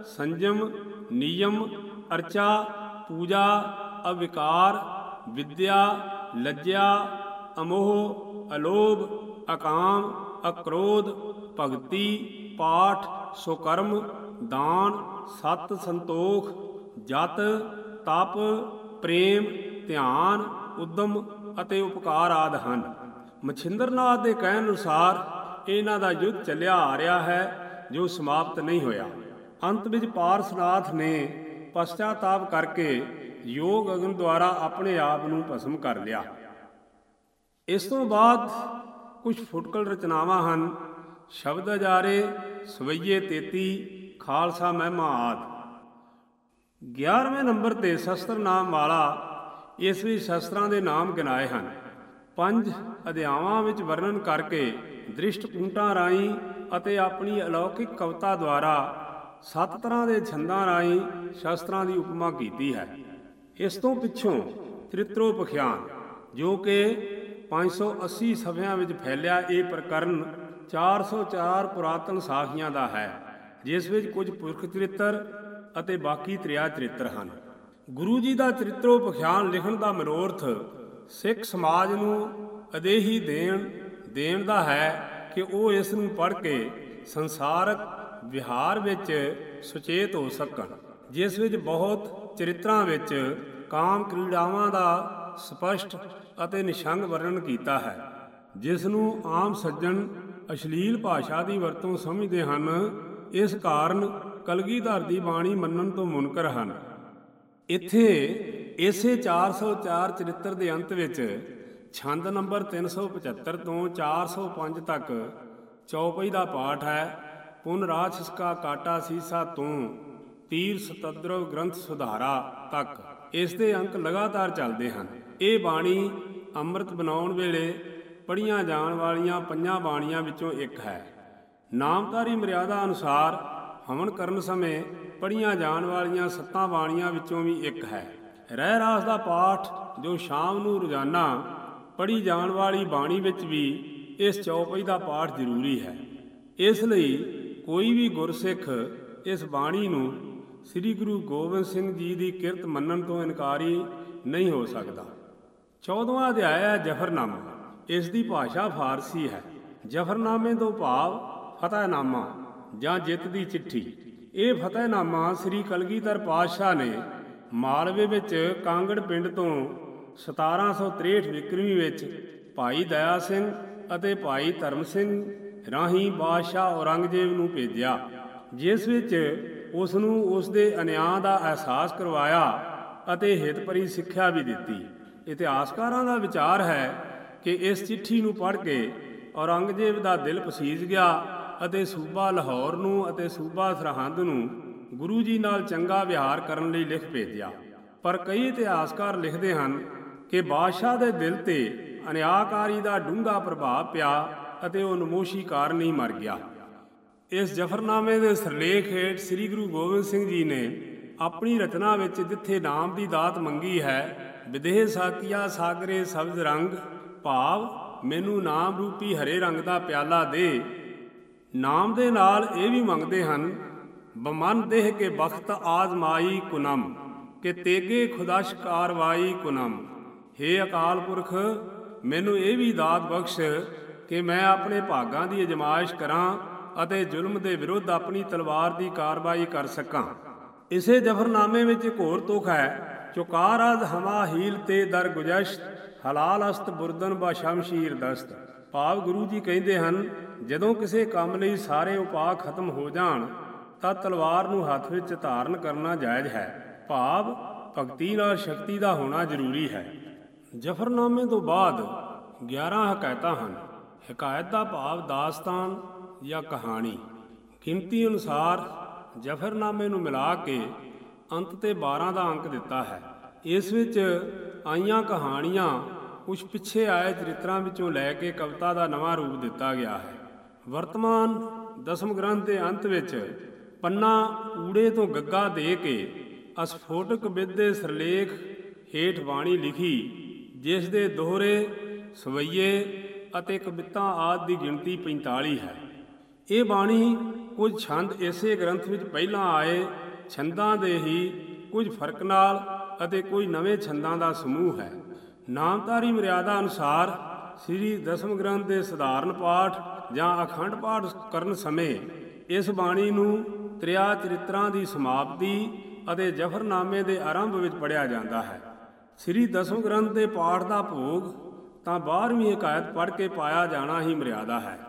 ਸੰਜਮ, ਨਿਯਮ, ਅਰਚਾ, ਪੂਜਾ, ਅਵਿਕਾਰ, ਵਿਦਿਆ, ਲੱਜਿਆ, ਅਮੋਹ, ਅਲੋਭ, ਅਕਾਮ, ਅਕਰੋਧ, ਭਗਤੀ, ਪਾਠ, ਸੁਕਰਮ, ਦਾਨ, ਸਤ ਸੰਤੋਖ, ਜਤ, ਤਪ ਪ੍ਰੇਮ, ਧਿਆਨ, ਉਦਮ ਅਤੇ ਉਪਕਾਰ ਆਦ ਹਨ। ਮਛਿੰਦਰਨਾਥ ਦੇ ਕਹਿਣ ਅਨੁਸਾਰ ਇਹਨਾਂ ਦਾ ਯੁੱਧ ਚੱਲਿਆ ਆ ਰਿਹਾ ਹੈ, ਜੋ ਸਮਾਪਤ ਨਹੀਂ ਹੋਇਆ। ਅੰਤ ਵਿੱਚ ਪਾਰਸਨਾਥ ਨੇ ਪਛਤਾਤਾਪ ਕਰਕੇ ਯੋਗ ਅਗਨ ਦੁਆਰਾ ਆਪਣੇ ਆਪ ਨੂੰ ਭਸਮ ਕਰ ਲਿਆ। ਇਸ ਤੋਂ ਬਾਅਦ ਕੁਝ ਫੁਟਕਲ ਰਚਨਾਵਾਂ ਹਨ, ਸ਼ਬਦ ਹਜ਼ਾਰੇ ਸਵਈਏ 33 ਖਾਲਸਾ ਮਹਿਮਾ ਆਦਿ। 11ਵੇਂ ਨੰਬਰ ਤੇ ਸ਼ਸਤਰ ਨਾਮ ਵਾਲਾ ਇਸ ਵਿੱਚ ਸ਼ਸਤਰਾਂ ਦੇ ਨਾਮ ਗਿਣਾਏ ਹਨ। ਪੰਜ ਅਧਿਆਵਾਂ ਵਿੱਚ ਵਰਣਨ ਕਰਕੇ ਦ੍ਰਿਸ਼ਟ ਕੁੰਟਾਂ ਰਾਈ ਅਤੇ ਆਪਣੀ ਅਲੌਕਿਕ ਕਵਤਾ ਦੁਆਰਾ ਸੱਤ ਤਰ੍ਹਾਂ ਦੇ ਛੰਦਾਂ ਰਾਈ ਸ਼ਸਤਰਾਂ ਦੀ ਉਪਮਾ ਕੀਤੀ ਹੈ। ਇਸ ਤੋਂ ਪਿੱਛੋਂ ਤ੍ਰਿਤਰੋਪਖਿਆਨ, ਜੋ ਕਿ 580 ਸਫ਼ਿਆਂ ਵਿੱਚ ਫੈਲਿਆ ਇਹ ਪ੍ਰਕਰਨ 404 ਪੁਰਾਤਨ ਸਾਖੀਆਂ ਦਾ ਹੈ, ਜਿਸ ਵਿੱਚ ਕੁਝ ਪੁਰਖ ਚਰਿੱਤਰ ਅਤੇ ਬਾਕੀ ਤ੍ਰਿਆ ਚਰਿੱਤਰ ਹਨ। ਗੁਰੂ ਜੀ ਦਾ ਚਰਿੱਤਰੋਪਖਿਆਨ ਲਿਖਣ ਦਾ ਮਨੋਰਥ ਸਿੱਖ ਸਮਾਜ ਨੂੰ ਅਦੇਹੀ ਦੇਣ ਦੇਣ ਦਾ ਹੈ ਕਿ ਉਹ ਇਸ ਨੂੰ ਪੜ੍ਹ ਕੇ ਸੰਸਾਰਕ ਵਿਹਾਰ ਵਿੱਚ ਸੁਚੇਤ ਹੋ ਸਕਣ, ਜਿਸ ਵਿੱਚ ਬਹੁਤ ਚਰਿੱਤਰਾਂ ਵਿੱਚ ਕਾਮ ਕ੍ਰੀੜਾਵਾਂ ਦਾ ਸਪਸ਼ਟ ਅਤੇ ਨਿਸ਼ੰਗ ਵਰਣਨ ਕੀਤਾ ਹੈ, ਜਿਸ ਨੂੰ ਆਮ ਸੱਜਣ ਅਸ਼ਲੀਲ ਭਾਸ਼ਾ ਦੀ ਵਰਤੋਂ ਸਮਝਦੇ ਹਨ। ਇਸ ਕਾਰਨ ਕਲਗੀਧਰ ਦੀ ਬਾਣੀ ਮੰਨਣ ਤੋਂ ਮੁਨਕਰ ਹਨ। ਇੱਥੇ ਇਸੇ 404 ਚਰਿੱਤਰ ਦੇ ਅੰਤ ਵਿੱਚ ਛੰਦ ਨੰਬਰ 375 ਤੋਂ 405 ਤੱਕ ਚੌਪਈ ਦਾ ਪਾਠ ਹੈ, ਪੁਨ ਰਾਛਸ ਕਾ ਕਾਟਾ ਸੀਸਾ ਤੋਂ, ਤੀਰ ਸਤਦਰਵ ਗ੍ਰੰਥ ਸੁਧਾਰਾ ਤੱਕ। ਇਸ ਦੇ ਅੰਕ ਲਗਾਤਾਰ ਚੱਲਦੇ ਹਨ। ਇਹ ਬਾਣੀ ਅੰਮ੍ਰਿਤ ਬਣਾਉਣ ਵੇਲੇ ਪੜੀਆਂ ਜਾਣ ਵਾਲੀਆਂ ਪੰਜਾਂ ਬਾਣੀਆਂ ਵਿੱਚੋਂ ਇੱਕ ਹੈ। ਨਾਮਧਾਰੀ ਮਰਿਆਦਾ ਅਨੁਸਾਰ ਹਵਨ ਕਰਨ ਸਮੇਂ ਪੜੀਆਂ ਜਾਣ ਵਾਲੀਆਂ ਸੱਤਾਂ ਬਾਣੀਆਂ ਵਿੱਚੋਂ ਵੀ ਇੱਕ ਹੈ। ਰਹਿ ਰਾਸ ਦਾ ਪਾਠ ਜੋ ਸ਼ਾਮ ਨੂੰ ਰੋਜ਼ਾਨਾ ਪੜੀ ਜਾਣ ਵਾਲੀ ਬਾਣੀ ਵਿੱਚ ਵੀ ਇਸ ਚੌਪਈ ਦਾ ਪਾਠ ਜ਼ਰੂਰੀ ਹੈ। ਇਸ ਲਈ ਕੋਈ ਵੀ ਗੁਰਸਿੱਖ ਇਸ ਬਾਣੀ ਨੂੰ ਸ੍ਰੀ ਗੁਰੂ ਗੋਬਿੰਦ ਸਿੰਘ ਜੀ ਦੀ ਕਿਰਤ ਮੰਨਣ ਤੋਂ ਇਨਕਾਰੀ ਨਹੀਂ ਹੋ ਸਕਦਾ। 14ਵਾਂ ਅਧਿਆਇ ਹੈ ਜਫਰਨਾਮਾ। ਇਸ ਦੀ ਭਾਸ਼ਾ ਫਾਰਸੀ ਹੈ। ਜਫਰਨਾਮੇ ਤੋਂ ਭਾਵ ਫਤਹਿਨਾਮਾ। ਜਾਂ ਜਿੱਤ ਦੀ ਚਿੱਠੀ। ਇਹ ਫਤਿਹਨਾਮਾ ਸ੍ਰੀ ਕਲਗੀਧਰ ਪਾਤਸ਼ਾਹ ਨੇ ਮਾਲਵੇ ਵਿੱਚ ਕਾਂਗੜ ਪਿੰਡ ਤੋਂ 1763 ਵਿਕਰਮੀ ਵਿੱਚ ਭਾਈ ਦਇਆ ਸਿੰਘ ਅਤੇ ਭਾਈ ਧਰਮ ਸਿੰਘ ਰਾਹੀਂ ਬਾਦਸ਼ਾਹ ਔਰੰਗਜ਼ੇਬ ਨੂੰ ਭੇਜਿਆ, ਜਿਸ ਵਿੱਚ ਉਸ ਨੂੰ ਉਸ ਦੇ ਅਨਿਆਂ ਦਾ ਅਹਿਸਾਸ ਕਰਵਾਇਆ ਅਤੇ ਹਿਤਪਰੀ ਸਿੱਖਿਆ ਵੀ ਦਿੱਤੀ। ਇਤਿਹਾਸਕਾਰਾਂ ਦਾ ਵਿਚਾਰ ਹੈ ਕਿ ਇਸ ਚਿੱਠੀ ਨੂੰ ਪੜ੍ਹ ਕੇ ਔਰੰਗਜ਼ੇਬ ਦਾ ਦਿਲ ਪਸੀਜ ਗਿਆ ਅਤੇ ਸੂਬਾ ਲਾਹੌਰ ਨੂੰ ਅਤੇ ਸੂਬਾ ਸਰਹੰਦ ਨੂੰ ਗੁਰੂ ਜੀ ਨਾਲ ਚੰਗਾ ਵਿਹਾਰ ਕਰਨ ਲਈ ਲਿਖ ਭੇਜਿਆ। ਪਰ ਕਈ ਇਤਿਹਾਸਕਾਰ ਲਿਖਦੇ ਹਨ ਕਿ ਬਾਦਸ਼ਾਹ ਦੇ ਦਿਲ ਤੇ ਅਨਿਆਕਾਰੀ ਦਾ ਡੂੰਘਾ ਪ੍ਰਭਾਵ ਪਿਆ ਅਤੇ ਉਹ ਨਮੋਸ਼ੀ ਕਾਰਨ ਹੀ ਮਰ ਗਿਆ। ਇਸ ਜਫਰਨਾਮੇ ਦੇ ਸਿਰਲੇਖ ਹੇਠ ਸ੍ਰੀ ਗੁਰੂ ਗੋਬਿੰਦ ਸਿੰਘ ਜੀ ਨੇ ਆਪਣੀ ਰਚਨਾ ਵਿੱਚ ਜਿੱਥੇ ਨਾਮ ਦੀ ਦਾਤ ਮੰਗੀ ਹੈ, ਵਿਦੇਹ ਸਾਕੀਆ ਸਾਗਰੇ ਸਬਜ਼ ਰੰਗ, ਭਾਵ ਮੈਨੂੰ ਨਾਮ ਰੂਪੀ ਹਰੇ ਰੰਗ ਦਾ ਪਿਆਲਾ ਦੇ ਨਾਮ ਦੇ ਨਾਲ ਇਹ ਵੀ ਮੰਗਦੇ ਹਨ, ਬਮਨ ਦੇਹ ਕੇ ਬਖਤ ਆਜ਼ਮਾਈ ਕੁਨਮ, ਕਿ ਤੇਗੇ ਖੁਦਾਸ਼ ਕਾਰਵਾਈ ਕੁਨਮ। हे ਅਕਾਲ ਪੁਰਖ, ਮੈਨੂੰ ਇਹ ਵੀ ਦਾਤ ਬਖਸ਼ ਕਿ ਮੈਂ ਆਪਣੇ ਭਾਗਾਂ ਦੀ ਅਜਮਾਇਸ਼ ਕਰਾਂ ਅਤੇ ਜ਼ੁਲਮ ਦੇ ਵਿਰੁੱਧ ਆਪਣੀ ਤਲਵਾਰ ਦੀ ਕਾਰਵਾਈ ਕਰ ਸਕਾਂ। ਇਸੇ ਜਫਰਨਾਮੇ ਵਿੱਚ ਇੱਕ ਹੋਰ ਤੁਕ ਹੈ ਚੁਕਾਰਦ ਹਮਾ ਹੀਲ ਤੇ ਦਰ ਗੁਜਸ਼ਤ, ਹਲਾਲ ਅਸਤ ਬੁਰਦਨ ਬਾ ਸ਼ਮਸ਼ੀਰ ਦਸਤ। ਭਾਵ ਗੁਰੂ ਜੀ ਕਹਿੰਦੇ ਹਨ ਜਦੋਂ ਕਿਸੇ ਕੰਮ ਲਈ ਸਾਰੇ ਉਪਾਅ ਖਤਮ ਹੋ ਜਾਣ, ਤਾਂ ਤਲਵਾਰ ਨੂੰ ਹੱਥ ਵਿੱਚ ਧਾਰਨ ਕਰਨਾ ਜਾਇਜ਼ ਹੈ। ਭਾਵ, ਭਗਤੀ ਨਾਲ ਸ਼ਕਤੀ ਦਾ ਹੋਣਾ ਜ਼ਰੂਰੀ ਹੈ। ਜਫਰਨਾਮੇ ਤੋਂ ਬਾਅਦ 11 ਹਕਾਇਤਾਂ ਹਨ। ਹਕਾਇਤ ਦਾ ਭਾਵ ਦਾਸਤਾਨ ਜਾਂ ਕਹਾਣੀ। ਗਿਣਤੀ ਅਨੁਸਾਰ ਜਫਰਨਾਮੇ ਨੂੰ ਮਿਲਾ ਕੇ ਅੰਤ ਤੇ 12 ਦਾ ਅੰਕ ਦਿੱਤਾ ਹੈ। ਇਸ ਵਿੱਚ ਆਈਆਂ ਕਹਾਣੀਆਂ ਕੁਝ ਪਿੱਛੇ ਆਏ ਚਰਿੱਤਰਾਂ ਵਿੱਚੋਂ ਲੈ ਕੇ ਕਵਿਤਾ ਦਾ ਨਵਾਂ ਰੂਪ ਦਿੱਤਾ ਗਿਆ ਹੈ। ਵਰਤਮਾਨ ਦਸਮ ਗ੍ਰੰਥ ਦੇ ਅੰਤ ਵਿੱਚ ਪੰਨਾ ਊੜੇ ਤੋਂ ਗੱਗਾ ਦੇ ਕੇ ਅਸਫੋਟਕ ਵਿਦ ਸਰਲੇਖ ਹੇਠ ਬਾਣੀ ਲਿਖੀ, ਜਿਸ ਦੇ ਦੋਹਰੇ ਸਵਈਏ ਅਤੇ ਕਵਿਤਾ ਆਦ ਦੀ ਗਿਣਤੀ 45 ਹੈ। ਇਹ ਬਾਣੀ ਕੁਝ ਛੰਦ ਇਸੇ ਗ੍ਰੰਥ ਵਿੱਚ ਪਹਿਲਾਂ ਆਏ ਛੰਦਾਂ ਦੇ ਹੀ ਕੁਝ ਫ਼ਰਕ ਨਾਲ ਅਤੇ ਕੋਈ ਨਵੇਂ ਛੰਦਾਂ ਦਾ ਸਮੂਹ ਹੈ। ਨਾਮਧਾਰੀ ਮਰਿਆਦਾ ਅਨੁਸਾਰ ਸ੍ਰੀ ਦਸਮ ਗ੍ਰੰਥ ਦੇ ਸਧਾਰਨ ਪਾਠ ਜਾਂ ਅਖੰਡ ਪਾਠ ਕਰਨ ਸਮੇਂ ਇਸ ਬਾਣੀ ਨੂੰ ਤ੍ਰਿਆ ਚਰਿਤਰਾਂ ਦੀ ਸਮਾਪਤੀ ਅਤੇ ਜਫਰਨਾਮੇ ਦੇ ਆਰੰਭ ਵਿੱਚ ਪੜਿਆ ਜਾਂਦਾ ਹੈ। ਸ੍ਰੀ ਦਸਮ ਗ੍ਰੰਥ ਦੇ ਪਾਠ ਦਾ ਭੋਗ ਤਾਂ 12ਵੀਂ ਇਕਾਇਤ ਪੜ੍ਹ ਕੇ ਪਾਇਆ ਜਾਣਾ ਹੀ ਮਰਿਆਦਾ ਹੈ।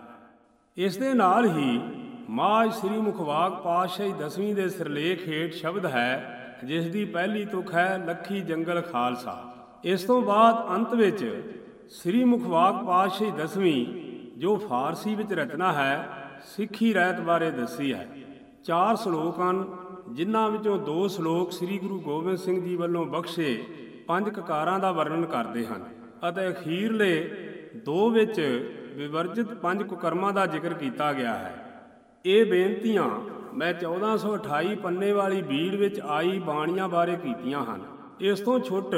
ਇਸ ਦੇ ਨਾਲ ਹੀ ਮਾਜ ਸ੍ਰੀ ਮੁਖਵਾਕ ਪਾਤਸ਼ਾਹੀ ਦਸਵੀਂ ਦੇ ਸਿਰਲੇਖ ਹੇਠ ਸ਼ਬਦ ਹੈ, ਜਿਸ ਦੀ ਪਹਿਲੀ ਤੁਕ ਹੈ ਲੱਖੀ ਜੰਗਲ ਖਾਲਸਾ। ਇਸ ਤੋਂ ਬਾਅਦ ਅੰਤ ਵਿੱਚ ਸ੍ਰੀ ਮੁਖਵਾਕ ਪਾਤਸ਼ਾਹੀ ਦਸਵੀਂ ਜੋ ਫਾਰਸੀ ਵਿੱਚ ਰਚਨਾ ਹੈ, ਸਿੱਖੀ ਰਹਿਤ ਬਾਰੇ ਦੱਸੀ ਹੈ। ਚਾਰ ਸ਼ਲੋਕ ਹਨ, ਜਿਨ੍ਹਾਂ ਵਿੱਚੋਂ ਦੋ ਸ਼ਲੋਕ ਸ੍ਰੀ ਗੁਰੂ ਗੋਬਿੰਦ ਸਿੰਘ ਜੀ ਵੱਲੋਂ ਬਖਸ਼ੇ, ਪੰਜ ਕਕਾਰਾਂ ਦਾ ਵਰਣਨ ਕਰਦੇ ਹਨ। ਅਤੇ ਅਖੀਰਲੇ ਦੋ ਵਿੱਚ ਵਿਵਰਜਿਤ ਪੰਜ ਕੁਕਰਮਾਂ ਦਾ ਜ਼ਿਕਰ ਕੀਤਾ ਗਿਆ ਹੈ। ਇਹ ਬੇਨਤੀਆਂ ਮੈਂ 1428 ਪੰਨੇ ਵਾਲੀ ਬੀੜ ਵਿੱਚ ਆਈ ਬਾਣੀਆਂ ਬਾਰੇ ਕੀਤੀਆਂ ਹਨ। ਇਸ ਤੋਂ ਛੁੱਟ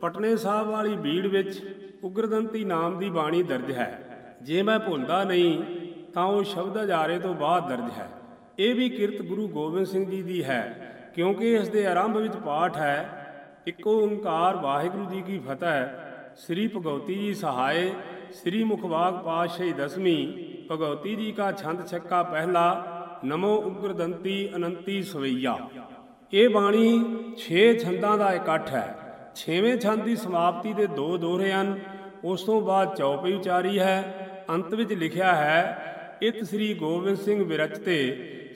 ਪਟਨੇ ਸਾਹਿਬ ਵਾਲੀ ਬੀੜ ਵਿੱਚ ਉਗਰਦੰਤੀ ਨਾਮ ਦੀ ਬਾਣੀ ਦਰਜ ਹੈ। ਜੇ ਮੈਂ ਭੁੱਲਦਾ ਨਹੀਂ, ਤਾਂ ਉਹ ਸ਼ਬਦ ਹਜ਼ਾਰੇ ਤੋਂ ਬਾਅਦ ਦਰਜ ਹੈ। ਇਹ ਵੀ ਕਿਰਤ ਗੁਰੂ ਗੋਬਿੰਦ ਸਿੰਘ ਜੀ ਦੀ ਹੈ, ਕਿਉਂਕਿ ਇਸ ਦੇ ਆਰੰਭ ਵਿੱਚ ਪਾਠ ਹੈ, ਇੱਕੋ ਓੰਕਾਰ ਵਾਹਿਗੁਰੂ ਜੀ ਕੀ ਫਤਿਹ, ਸ੍ਰੀ ਭਗਵਤੀ ਜੀ ਸਹਾਏ, ਸ੍ਰੀ ਮੁਖਵਾਗ ਪਾਤਸ਼ਾਹੀ ਦਸਵੀਂ, ਭਗਵਤੀ ਜੀ ਕਾ ਛੰਦ ਛੱਕਾ ਪਹਿਲਾ, ਨਮੋ ਉਗਰਦੰਤੀ ਅਨੰਤੀ ਸਵਈਆ। ਇਹ ਬਾਣੀ 6 ਛੰਦਾਂ ਦਾ ਇਕੱਠ ਹੈ। 6ਵੇਂ ਛੰਦ ਦੀ ਸਮਾਪਤੀ ਦੇ ਦੋ ਦੋਹਰੇ ਹਨ, ਉਸ ਤੋਂ ਬਾਅਦ ਚੌਪਈ ਉਚਾਰੀ ਹੈ ਅੰਤ ਵਿੱਚ ਲਿਖਿਆ ਹੈ, ਇਤ ਸ੍ਰੀ ਗੋਬਿੰਦ ਸਿੰਘ ਵਿਰਚਤੇ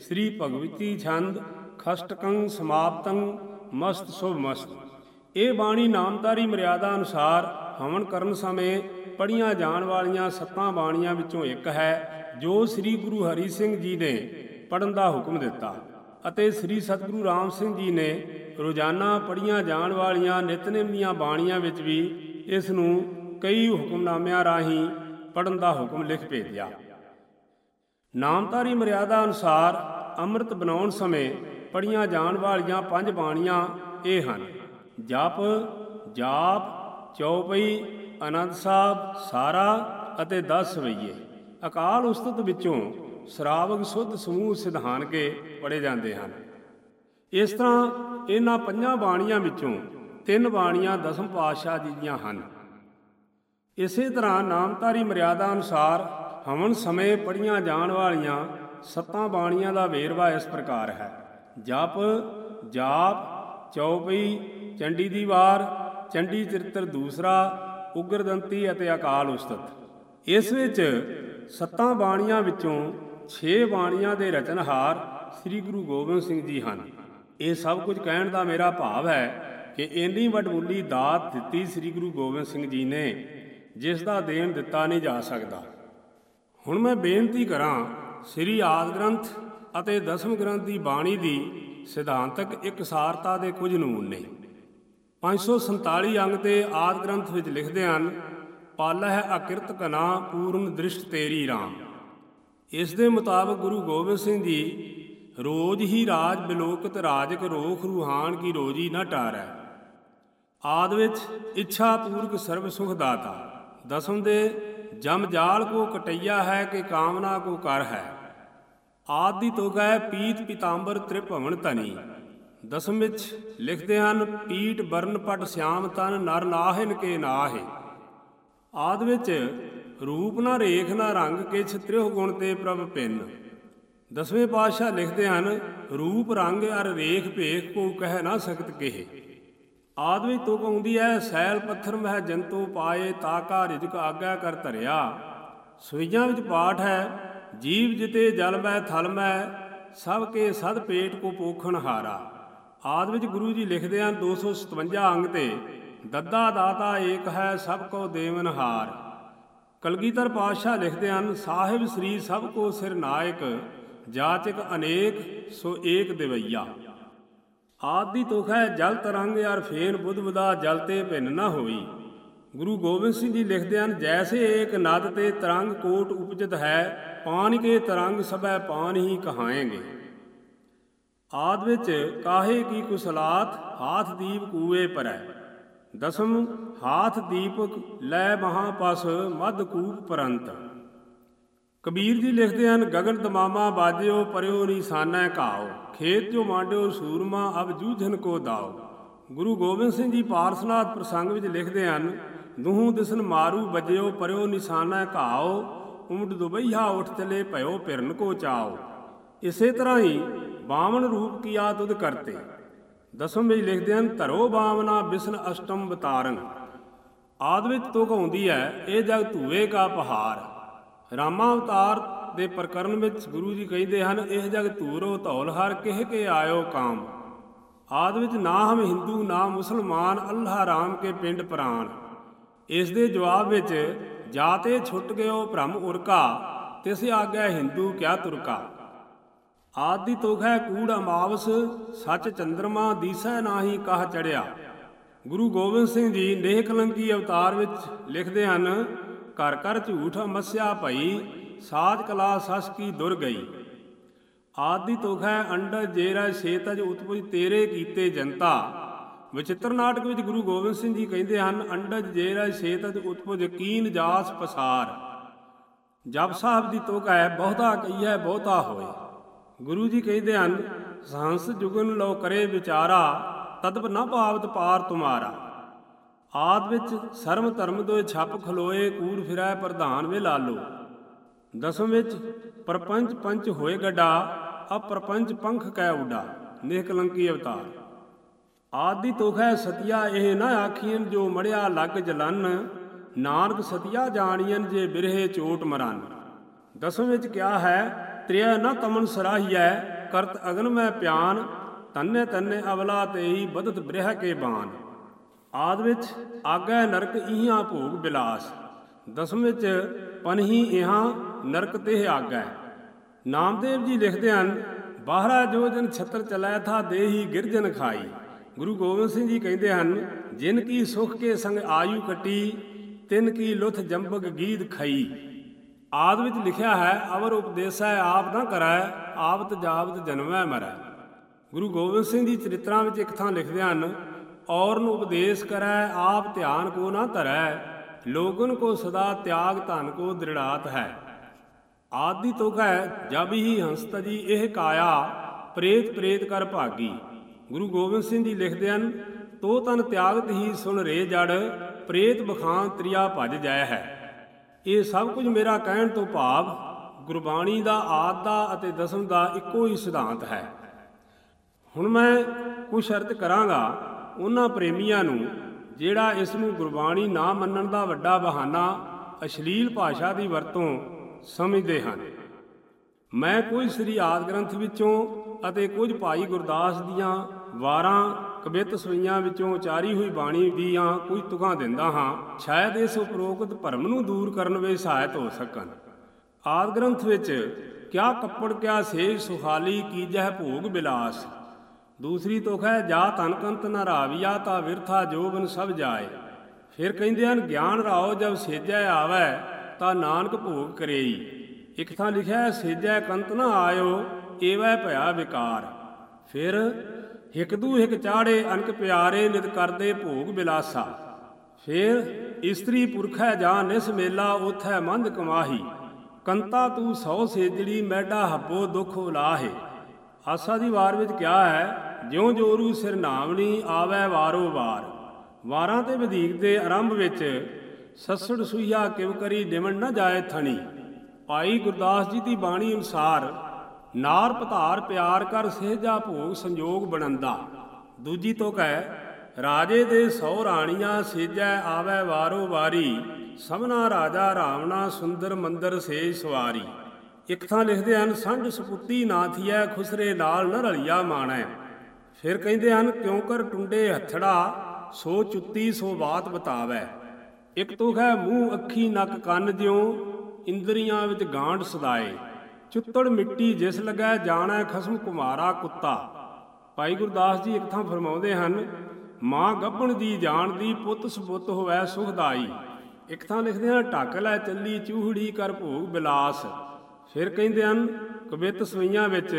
ਸ੍ਰੀ ਭਗਵਤੀ ਛੰਦ ਖਸ਼ਟਕੰ ਸਮਾਪਤੰ ਮਸਤ ਸੁਭ ਮਸਤ। ਇਹ ਬਾਣੀ ਨਾਮਦਾਰੀ ਮਰਿਆਦਾ ਅਨੁਸਾਰ ਹਵਨ ਕਰਨ ਸਮੇਂ ਪੜੀਆਂ ਜਾਣ ਵਾਲੀਆਂ ਸੱਤਾਂ ਬਾਣੀਆਂ ਵਿੱਚੋਂ ਇੱਕ ਹੈ, ਜੋ ਸ੍ਰੀ ਗੁਰੂ ਹਰੀ ਸਿੰਘ ਜੀ ਨੇ ਪੜਨ ਦਾ ਹੁਕਮ ਦਿੱਤਾ ਅਤੇ ਸ੍ਰੀ ਸਤਿਗੁਰੂ ਰਾਮ ਸਿੰਘ ਜੀ ਨੇ ਰੋਜ਼ਾਨਾ ਪੜੀਆਂ ਜਾਣ ਵਾਲੀਆਂ ਨਿਤਨੇਮ ਦੀਆਂ ਬਾਣੀਆਂ ਵਿੱਚ ਵੀ ਇਸ ਨੂੰ ਕਈ ਹੁਕਮਨਾਮਿਆਂ ਰਾਹੀਂ ਪੜਨ ਦਾ ਹੁਕਮ ਲਿਖ ਭੇਜਿਆ। ਨਾਮਧਾਰੀ ਮਰਿਆਦਾ ਅਨੁਸਾਰ ਅੰਮ੍ਰਿਤ ਬਣਾਉਣ ਸਮੇਂ ਪੜੀਆਂ ਜਾਣ ਵਾਲੀਆਂ ਪੰਜ ਬਾਣੀਆਂ ਇਹ ਹਨ। ਜਪ, ਜਾਪ ਚੌਪਈ ਅਨੰਦ ਸਾਹਿਬ ਸਾਰਾ ਅਤੇ 10 ਸਵਈਏ ਅਕਾਲ ਉਸਤਤ ਵਿੱਚੋਂ ਸ਼ਰਾਵਕ ਸੁੱਧ ਸਮੂਹ ਸਿਧਾਨ ਕੇ ਪੜੇ ਜਾਂਦੇ ਹਨ। ਇਸ ਤਰ੍ਹਾਂ ਇਹਨਾਂ ਪੰਜਾਂ ਬਾਣੀਆਂ ਵਿੱਚੋਂ ਤਿੰਨ ਬਾਣੀਆਂ ਦਸਮ ਪਾਤਸ਼ਾਹ ਜੀ ਦੀਆਂ ਹਨ। ਇਸੇ ਤਰ੍ਹਾਂ ਨਾਮਧਾਰੀ ਮਰਿਆਦਾ ਅਨੁਸਾਰ ਹਵਨ ਸਮੇਂ ਪੜੀਆਂ ਜਾਣ ਵਾਲੀਆਂ ਸੱਤਾਂ ਬਾਣੀਆਂ ਦਾ ਵੇਰਵਾ ਇਸ ਪ੍ਰਕਾਰ ਹੈ। ਜਪ, ਜਾਪ ਚੌਪਈ ਚੰਡੀ ਦੀ ਵਾਰ ਚੰਡੀ ਚਰਿੱਤਰ ਦੂਸਰਾ, ਉਗਰਦੰਤੀ ਅਤੇ ਅਕਾਲ ਉਸਤਤ। ਇਸ ਵਿੱਚ ਸੱਤਾਂ ਬਾਣੀਆਂ ਵਿੱਚੋਂ 6 ਬਾਣੀਆਂ ਦੇ ਰਚਨਹਾਰ ਸ੍ਰੀ ਗੁਰੂ ਗੋਬਿੰਦ ਸਿੰਘ ਜੀ ਹਨ। ਇਹ ਸਭ ਕੁਝ ਕਹਿਣ ਦਾ ਮੇਰਾ ਭਾਵ ਹੈ ਕਿ ਇੰਨੀ ਵੱਡਮੁੱਲੀ ਦਾਤ ਦਿੱਤੀ ਸ੍ਰੀ ਗੁਰੂ ਗੋਬਿੰਦ ਸਿੰਘ ਜੀ ਨੇ। ਜਿਸ ਦਾ ਦੇਣ ਦਿੱਤਾ ਨਹੀਂ ਜਾ ਸਕਦਾ। ਹੁਣ ਮੈਂ ਬੇਨਤੀ ਕਰਾਂ, ਸ੍ਰੀ ਆਦ ਗ੍ਰੰਥ ਅਤੇ ਦਸਮ ਗ੍ਰੰਥ ਦੀ ਬਾਣੀ ਦੀ ਸਿਧਾਂਤਕ ਇਕਸਾਰਤਾ ਦੇ ਕੁਝ ਨਮੂਨੇ। 547 ਅੰਗ ਤੇ ਆਦ ਗ੍ਰੰਥ ਵਿੱਚ ਲਿਖਦੇ ਹਨ, ਪਲ ਹੈ ਅਕਿਰਤ ਕਨਾ ਪੂਰਨ ਦ੍ਰਿਸ਼ਟ ਤੇਰੀ RAM ਇਸ ਦੇ ਮੁਤਾਬਕ ਗੁਰੂ ਗੋਬਿੰਦ ਸਿੰਘ ਜੀ, ਰੋਜ਼ ਹੀ ਰਾਜ ਬਿਲੋਕਤ ਰਾਜਕ ਰੋਖ ਰੂਹਾਨ ਕੀ ਰੋਜੀ ਨਾ ਟਾਰੈ। ਆਦ ਵਿੱਚ, ਇੱਛਾ ਪੂਰਕ ਸਰਬ ਸੁਖ ਦਾਤਾ। ਦਸਮ ਦੇ, ਜਮ ਜਾਲ ਕੋ ਕਟਈਆ ਹੈ ਕਿ ਕਾਮਨਾ ਕੋ ਕਰ ਹੈ। ਆਦਿ ਦੀ ਤੋਗਾ ਪੀਤ ਪੀਤਾੰਬਰ ਤ੍ਰਿਭਵਨ ਧਨੀ। ਦਸਮ ਵਿੱਚ ਲਿਖਦੇ ਹਨ ਪੀਟ ਬਰਨ ਪਟ ਸਿਆਮ ਤਨ, ਨਰ ਨਾਹਿਨ ਕੇ ਨਾਹਿ। ਆਦ ਵਿੱਚ, ਰੂਪ ਨਾ ਰੇਖ ਨਾ ਰੰਗ ਕਿਛ ਤ੍ਰਿਹ ਗੁਣ ਤੇ ਪ੍ਰਭ ਪਿੰਨ। ਦਸਵੇਂ ਪਾਤਸ਼ਾਹ ਲਿਖਦੇ ਹਨ, ਰੂਪ ਰੰਗ ਅਰ ਰੇਖ ਭੇਖ ਕੋ ਕਹਿ ਨਾ ਸਕਤ ਕਿਹੇ। ਆਦ ਵਿੱਚ ਤੁਕ ਆਉਂਦੀ ਹੈ ਸੈਲ ਪੱਥਰ ਮਹਿ ਜੰਤੂ ਪਾਏ ਤਾਕਾ ਰਿਜਕ ਆਗਿਆ ਕਰ ਧਰਿਆ। ਸੁਈਆਂ ਵਿੱਚ ਪਾਠ ਹੈ ਜੀਵ ਜਿਤੇ ਜਲ ਮੈ ਥਲ ਮੈ ਸਭ ਕੇ ਸਦ ਪੇਟ ਕੋ ਪੋਖਣ ਹਾਰਾ। ਆਦ ਵਿੱਚ ਗੁਰੂ ਜੀ ਲਿਖਦੇ ਹਨ 257 ਅੰਗ ਤੇ, ਦੱਦਾ ਦਾਤਾ ਏਕ ਹੈ, ਸਭ ਕੋ ਦੇਵਨ ਹਾਰ। ਕਲਗੀਧਰ ਪਾਤਸ਼ਾਹ ਲਿਖਦੇ ਹਨ, ਸਾਹਿਬ ਸ੍ਰੀ ਸਭ ਕੋ ਸਿਰ ਨਾਇਕ, ਜਾਚਕ ਅਨੇਕ, ਸੋ ਏਕ ਦਿਵਈਆ। ਆਦਿ ਤੁਖ ਹੈ, ਜਲ ਤਰੰਗ ਯਾਰ ਫੇਨ ਬੁੱਧ ਬੁਦਾ, ਜਲ ਤੇ ਭਿੰਨ ਨਾ ਹੋਈ। ਗੁਰੂ ਗੋਬਿੰਦ ਸਿੰਘ ਜੀ ਲਿਖਦੇ ਹਨ, ਜੈਸੇ ਏਕ ਨਦ ਤੇ ਤਰੰਗ ਕੋਟ ਉਪਜਤ ਹੈ, ਪਾਨ ਕੇ ਤਰੰਗ ਸਭੈ ਪਾਨ ਹੀ ਕਹਾਏਗੇ। ਆਦ ਵਿੱਚ ਕਾਹੇ ਕੀ ਕੁਸਲਾਤ, ਹਾਥ ਦੀਪ ਕੂਏ ਪਰੈ। ਦਸਮ, ਹਾਥ ਦੀਪਕ ਲੈ ਮਹਾਪਸ ਮਦ ਕੂਪ ਪਰੰਤ। ਕਬੀਰ ਜੀ ਲਿਖਦੇ ਹਨ, ਗਗਨ ਤਮਾਮਾ ਬਾਜਿਓ, ਪਰਿਓ ਨਿਸ਼ਾਨਾ ਘਾਓ। ਖੇਤ ਜੋ ਮਾਂਡਿਓ, ਸੂਰਮਾ, ਅਬ ਜੂਝਨ ਕੋ ਦਾਓ। ਗੁਰੂ ਗੋਬਿੰਦ ਸਿੰਘ ਜੀ ਪਾਰਸਨਾਥ ਪ੍ਰਸੰਗ ਵਿੱਚ ਲਿਖਦੇ ਹਨ, ਦੁਹੂ ਦਿਸਨ ਮਾਰੂ ਬਜਿਓ, ਪਰਿਓ ਨਿਸ਼ਾਨਾ ਘਾਓ। ਉਮਟ ਦੁਬਈਹਾ ਉਠ ਚਲੇ ਭਇਓ ਪਿਰਨ ਕੋ ਚਾਓ। ਇਸੇ ਤਰ੍ਹਾਂ ਹੀ ਬਾਵਨ ਰੂਪ ਕੀਆ ਤੁਧ ਕਰਤੇ। ਦਸਮ ਵਿੱਚ ਲਿਖਦੇ ਹਨ, ਧਰੋ ਬਾਵਨਾ ਬਿਸਨ ਅਸ਼ਟਮ ਬਤਾਰੰ ਆਦ ਵਿੱਚ ਤੁਕ ਆਉਂਦੀ ਹੈ, ਇਹ ਜਗ ਧੂਏ ਕਾ ਪਹਾੜ ਰਾਮਾ ਅਵਤਾਰ ਦੇ ਪ੍ਰਕਰਨ ਵਿੱਚ ਗੁਰੂ ਜੀ ਕਹਿੰਦੇ ਹਨ, ਇਹ ਜਗ ਧੂਰੋ ਧੌਲ, ਹਰ ਕਿਹ ਕੇ ਆਇਓ ਕਾਮ। ਆਦ ਵਿੱਚ ਨਾ ਹਮ ਹਿੰਦੂ, ਨਾ ਮੁਸਲਮਾਨ, ਅੱਲਾਹ ਰਾਮ ਕੇ ਪਿੰਡ ਪ੍ਰਾਨ ਇਸ ਦੇ ਜਵਾਬ ਵਿੱਚ, ਜਾਤੇ ਛੁੱਟ ਗਿਓ ਭ੍ਰਮ ਉਰਕਾ, ਤਿਸ ਆਗਿਆ ਹਿੰਦੂ ਕਿਆ ਤੁਰਕਾ। ਆਦਿ ਤੋਖੈ ਕੂੜ ਅਮਾਵਸ, ਸੱਚ ਚੰਦਰਮਾ ਦੀਸੈ ਨਾਹੀ ਕਹ ਚੜਿਆ ਗੁਰੂ ਗੋਬਿੰਦ ਸਿੰਘ ਜੀ ਨੇਹ ਕਲੰਕੀ ਅਵਤਾਰ ਵਿੱਚ ਲਿਖਦੇ ਹਨ ਘਰ ਘਰ ਝੂਠ ਮਸਿਆ ਭਈ ਸਾਜ ਕਲਾ ਸਸ ਕੀ ਦੁਰ ਗਈ। ਆਦਿ ਤੁਖ ਹੈ ਅੰਡਜ ਜੇਰਾ ਛੇਤਜ ਉਤਪਜ ਤੇਰੇ ਕੀਤੇ ਜਨਤਾ। ਵਿਚਿੱਤਰ ਨਾਟਕ ਵਿੱਚ ਗੁਰੂ ਗੋਬਿੰਦ ਸਿੰਘ ਜੀ ਕਹਿੰਦੇ ਹਨ ਅੰਡਜ ਜੇਰਾ ਛੇਤਜ ਉਤਪਜ ਕੀਨ ਜਾਸ ਪਸਾਰ। ਜਪ ਸਾਹਿਬ ਦੀ ਤੋਕ ਹੈ, ਬਹੁਤਾ ਕਹੀਐ, ਬਹੁਤਾ ਹੋਏ। ਗੁਰੂ ਜੀ ਕਹਿੰਦੇ ਹਨ, ਸੰਸ ਜੁਗਨ ਲੋ ਕਰੇ ਵਿਚਾਰਾ, ਤਦਪ ਨਾ ਭਾਵਤ ਪਾਰ ਤੁਮਾਰਾ। ਆਦ ਵਿੱਚ ਸਰਮ ਧਰਮ ਦੋਏ ਛੱਪ ਖਲੋਏ, ਕੂੜ ਫਿਰੈ ਪ੍ਰਧਾਨ ਵੇ ਲਾਲੋ। ਦਸਮ ਵਿੱਚ, ਪਰਪੰਚ ਪੰਚ ਹੋਏ ਗੱਡਾ, ਅਪਰਪੰਚ ਪੰਖ ਕੈ ਉਡਾ ਨਿਹਕਲੰਕੀ ਅਵਤਾਰ। ਆਦਿ ਤੋਖੈ ਹੈ ਸਤਿਆ ਇਹ ਨਾ ਆਖੀਨ ਜੋ ਮੜਿਆ ਲੱਗ ਜਲਨ, ਨਾਨਕ ਸਤਿਆ ਜਾਣੀਨ ਜੇ ਬਿਰਹੇ ਚੋਟ ਮਰਨ। ਦਸਮ ਵਿੱਚ ਕਿਹਾ ਹੈ, ਤ੍ਰਿਆ ਨਾ ਤਮਨ ਸਰਾਹੀਐ, ਕਰਤ ਅਗਨ ਮੈਂ ਪਿਆਨ, ਤੰਨੇ ਤੰਨੇ ਅਵਲਾ ਤੇਈ ਬਦਤ ਬ੍ਰਿਹ ਕੇ ਬਾਨ। ਆਦ ਵਿੱਚ ਆਗੈ ਨਰਕ ਇਹਾਂ ਭੋਗ ਬਿਲਾਸ। ਦਸਮ ਵਿੱਚ ਪਨਹੀ ਇਹਾਂ ਨਰਕ ਤੇ ਆਗੈ। ਨਾਮਦੇਵ ਜੀ ਲਿਖਦੇ ਹਨ, ਬਾਹਰਾ ਜੋ ਜਨ ਛਤਰ ਚਲਾਇ ਥਾ ਦੇਹੀ ਗਿਰਜਨ ਖਾਈ। ਗੁਰੂ ਗੋਬਿੰਦ ਸਿੰਘ ਜੀ ਕਹਿੰਦੇ ਹਨ, ਜਿਨ ਕੀ ਸੁਖ ਕੇ ਸੰਗ ਆਯੂ ਕਟੀ, ਤਿਨ ਕੀ ਲੁਥ ਜੰਬਗ ਗੀਤ ਖਈ। ਆਦ ਵਿੱਚ ਲਿਖਿਆ ਹੈ, ਅਵਰ ਉਪਦੇਸੈ ਆਪ ਨਾ ਕਰੈ ਆਪਤ ਜਾਵਤ ਜਨਮੈ ਮਰੈ। ਗੁਰੂ ਗੋਬਿੰਦ ਸਿੰਘ ਜੀ ਚਰਿਤਰਾਂ ਵਿੱਚ ਇੱਕ ਥਾਂ ਲਿਖਦੇ ਹਨ ਔਰ ਨੂੰ ਉਪਦੇਸ਼ ਕਰੈ, ਆਪ ਧਿਆਨ ਕੋ ਨਾ ਧਰੈ, ਲੋਗਨ ਕੋ ਸਦਾ ਤਿਆਗ ਧਨ ਕੋ ਦ੍ਰਿੜਾਤ ਹੈ। ਆਦਿ ਤੁਕ ਹੈ, ਜਬ ਹੀ ਹੰਸ ਤਜੀ ਇਹ ਕਾਇਆ, ਪ੍ਰੇਤ ਪ੍ਰੇਤ ਕਰ ਭਾਗੀ। ਗੁਰੂ ਗੋਬਿੰਦ ਸਿੰਘ ਜੀ ਲਿਖਦੇ ਹਨ, ਤੋ ਤਨ ਤਿਆਗਤ ਹੀ ਸੁਣ ਰੇ ਜੜ, ਪ੍ਰੇਤ ਬਖਾਨ ਤ੍ਰਿਆ ਭਜ ਜਾਇ ਹੈ। ਇਹ ਸਭ ਕੁਝ ਮੇਰਾ ਕਹਿਣ ਤੋਂ ਭਾਵ, ਗੁਰਬਾਣੀ ਦਾ ਆਦ ਦਾ ਅਤੇ ਦਸਮ ਦਾ ਇੱਕੋ ਹੀ ਸਿਧਾਂਤ ਹੈ। ਹੁਣ ਮੈਂ ਕੁਝ ਸ਼ਰਤ ਕਰਾਂਗਾ ਉਹਨਾਂ ਪ੍ਰੇਮੀਆਂ ਨੂੰ, ਜਿਹੜਾ ਇਸ ਨੂੰ ਗੁਰਬਾਣੀ ਨਾ ਮੰਨਣ ਦਾ ਵੱਡਾ ਬਹਾਨਾ ਅਸ਼ਲੀਲ ਭਾਸ਼ਾ ਦੀ ਵਰਤੋਂ ਸਮਝਦੇ ਹਨ। ਮੈਂ ਕੁਝ ਸ੍ਰੀ ਆਦ ਗ੍ਰੰਥ ਵਿੱਚੋਂ ਅਤੇ ਕੁਝ ਭਾਈ ਗੁਰਦਾਸ ਦੀਆਂ ਵਾਰਾਂ ਕਵਿਤ ਸਵਈਆਂ ਵਿੱਚੋਂ ਉਚਾਰੀ ਹੋਈ ਬਾਣੀ ਦੀਆਂ ਕੁਝ ਤੁਕਾਂ ਦਿੰਦਾ ਹਾਂ, ਸ਼ਾਇਦ ਇਸ ਉਪਰੋਕਤ ਭਰਮ ਨੂੰ ਦੂਰ ਕਰਨ ਵਿੱਚ ਸਹਾਇਤ ਹੋ ਸਕਣ। ਆਦ ਗ੍ਰੰਥ ਵਿੱਚ, ਕਿਆ ਕੱਪੜ, ਕਿਆ ਸੇਜ ਸੁਖਾਲੀ ਕੀਜਹਿ ਭੋਗ ਬਿਲਾਸ? ਦੂਸਰੀ ਤੁਕ ਹੈ, ਜਾ ਤਨ ਕੰਤ ਨ ਰਾਵਿਆ ਤਾ ਵਿਰਥਾ ਜੋਬਨ ਸਭ ਜਾਏ। ਫਿਰ ਕਹਿੰਦੇ ਹਨ, ਗਿਆਨ ਰਾਓ ਜਬ ਸੇਜੈ ਆਵੈ, ਤਾ ਨਾਨਕ ਭੋਗ ਕਰੇਈ। ਇੱਕ ਥਾਂ ਲਿਖਿਆ ਹੈ, ਸੇਜੈ ਕੰਤ ਨ ਆਇਓ, ਏਵੈ ਭਇਆ ਵਿਕਾਰ। ਫਿਰ, ਹਿਕ ਦੂ ਹਿਕ ਚਾੜੇ, ਅਨਕ ਪਿਆਰੇ, ਨਿਤ ਕਰਦੇ ਭੋਗ ਬਿਲਾਸਾ। ਫਿਰ, ਇਸਤਰੀ ਪੁਰਖੈ ਜਾਂ ਨਿਸ ਮੇਲਾ ਉਥੈ ਮੰਦ ਕਮਾਹੀ। ਕੰਤਾ ਤੂੰ ਸੌ ਸੇਜੜੀ, ਮੈਡਾ ਹੱਬੋ ਦੁਖ ਉਲਾਹੇ ਆਸਾ ਦੀ ਵਾਰ ਵਿੱਚ ਕਿਹਾ ਹੈ ਜਿਉਂ ਜੋਰੂ ਸਿਰਨਾਵਣੀ ਆਵੈ ਵਾਰੋ ਵਾਰ। ਵਾਰਾਂ ਤੇ ਵਧੀਕ ਦੇ ਆਰੰਭ ਵਿੱਚ ਸੱਸੜ ਸੁਈਆ ਕਿਵ ਕਰੀ ਨਿਵਣ ਨਾ ਜਾਏ ਥਣੀ। ਭਾਈ ਗੁਰਦਾਸ ਜੀ ਦੀ ਬਾਣੀ ਅਨੁਸਾਰ, ਨਾਰ ਪਧਾਰ ਪਿਆਰ ਕਰ ਸਹਿਜਾ ਭੋਗ ਸੰਜੋਗ ਬਣੰਦਾ। ਦੂਜੀ ਤੋਂ ਕਹੇ, ਰਾਜੇ ਦੇ ਸੌ ਰਾਣੀਆਂ ਸੇਜੈ ਆਵੈ ਵਾਰੋ ਵਾਰੀ ਸਭਨਾ ਰਾਜਾ ਰਾਵਣਾ ਸੁੰਦਰ ਮੰਦਰ ਸੇ ਸਵਾਰੀ। ਇੱਕ ਥਾਂ ਲਿਖਦੇ ਹਨ ਸੰਢ ਸੁਪੁੱਤੀ ਨਾਥੀਐ ਖੁਸਰੇ ਨਾਲ ਨ ਰਲਿਆ ਮਾਣੈ। ਫਿਰ ਕਹਿੰਦੇ ਹਨ, ਕਿਉਂ ਕਰ ਟੁੰਡੇ ਹੱਥੜਾ, ਸੋ ਚੁੱਤੀ, ਸੋ ਬਾਤ ਬਤਾਵੈ। ਇੱਕ ਤੁਖ ਹੈ ਮੂੰਹ, ਅੱਖੀ, ਨੱਕ, ਕੰਨ ਜਿਉ ਇੰਦਰੀਆਂ ਵਿੱਚ ਗਾਂਢ ਸਦਾਏ। ਚੁੱਤੜ ਮਿੱਟੀ ਜਿਸ ਲਗੈ, ਜਾਣੈ ਖਸਮ ਕੁਮਾਰਾ ਕੁੱਤਾ। ਭਾਈ ਗੁਰਦਾਸ ਜੀ ਇੱਕ ਥਾਂ ਫਰਮਾਉਂਦੇ ਹਨ, ਮਾਂ ਗੱਭਣ ਦੀ ਜਾਣਦੀ ਪੁੱਤ ਸੁਪੁੱਤ ਹੋਵੈ ਸੁਖਦਾਈ। ਇੱਕ ਥਾਂ ਲਿਖਦੇ ਹਨ, ਢੱਕ ਲੈ ਚੱਲੀ ਚੂਹੜੀ ਕਰ ਭੋਗ ਬਿਲਾਸ। ਫਿਰ ਕਹਿੰਦੇ ਹਨ, ਕਵਿਤ ਸਵਈਆਂ ਵਿੱਚ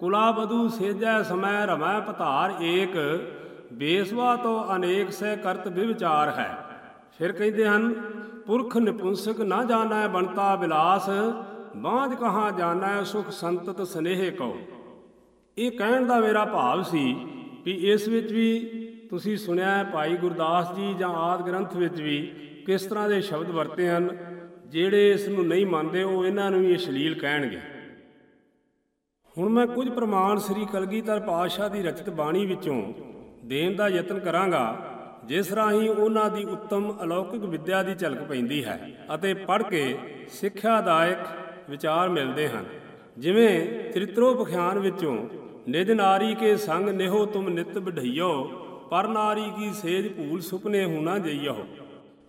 ਕੁਲਾ ਬਧੂ ਸੇਜੈ ਸਮੈ ਰਮੈ ਪਤਾਰ ਏਕ, ਬੇਸਵਾ ਤੋਂ ਅਨੇਕ ਸਹਿ ਕਰਤ ਵਿਵਚਾਰ ਹੈ। ਫਿਰ ਕਹਿੰਦੇ ਹਨ, ਪੁਰਖ ਨਿਪੁੰਸਕ ਨਾ ਜਾਣੈ ਬਣਤਾ ਬਿਲਾਸ, ਬਾਝ ਕਹਾ ਜਾਣੈ ਸੁਖ ਸੰਤਤ ਸਨੇਹ ਕਉ। ਇਹ ਕਹਿਣ ਦਾ ਮੇਰਾ ਭਾਵ ਸੀ ਵੀ ਇਸ ਵਿੱਚ ਵੀ ਤੁਸੀਂ ਸੁਣਿਆ ਭਾਈ ਗੁਰਦਾਸ ਜੀ ਜਾਂ ਆਦ ਗ੍ਰੰਥ ਵਿੱਚ ਵੀ ਕਿਸ ਤਰ੍ਹਾਂ ਦੇ ਸ਼ਬਦ ਵਰਤੇ ਹਨ, ਜਿਹੜੇ ਇਸ ਨੂੰ ਨਹੀਂ ਮੰਨਦੇ ਉਹ ਇਹਨਾਂ ਨੂੰ ਵੀ ਅਸ਼ਲੀਲ ਕਹਿਣਗੇ। ਹੁਣ ਮੈਂ ਕੁਝ ਪ੍ਰਮਾਣ ਸ੍ਰੀ ਕਲਗੀਧਰ ਪਾਤਸ਼ਾਹ ਦੀ ਰਚਿਤ ਬਾਣੀ ਵਿੱਚੋਂ ਦੇਣ ਦਾ ਯਤਨ ਕਰਾਂਗਾ, ਜਿਸ ਰਾਹੀਂ ਉਹਨਾਂ ਦੀ ਉੱਤਮ ਅਲੌਕਿਕ ਵਿੱਦਿਆ ਦੀ ਝਲਕ ਪੈਂਦੀ ਹੈ ਅਤੇ ਪੜ੍ਹ ਕੇ ਸਿੱਖਿਆਦਾਇਕ ਵਿਚਾਰ ਮਿਲਦੇ ਹਨ। ਜਿਵੇਂ ਚਰਿਤ੍ਰੋਪਖਿਆਨ ਵਿੱਚੋਂ, ਨਿਜ ਨਾਰੀ ਕੇ ਸੰਗ ਨਿਹੋ ਤੁਮ ਨਿਤ ਬਢਈਓ ਪਰ ਨਾਰੀ ਕੀ ਸੇਜ ਭੂਲ ਸੁਪਨੇ ਹੁਣਾ ਜਈਓ।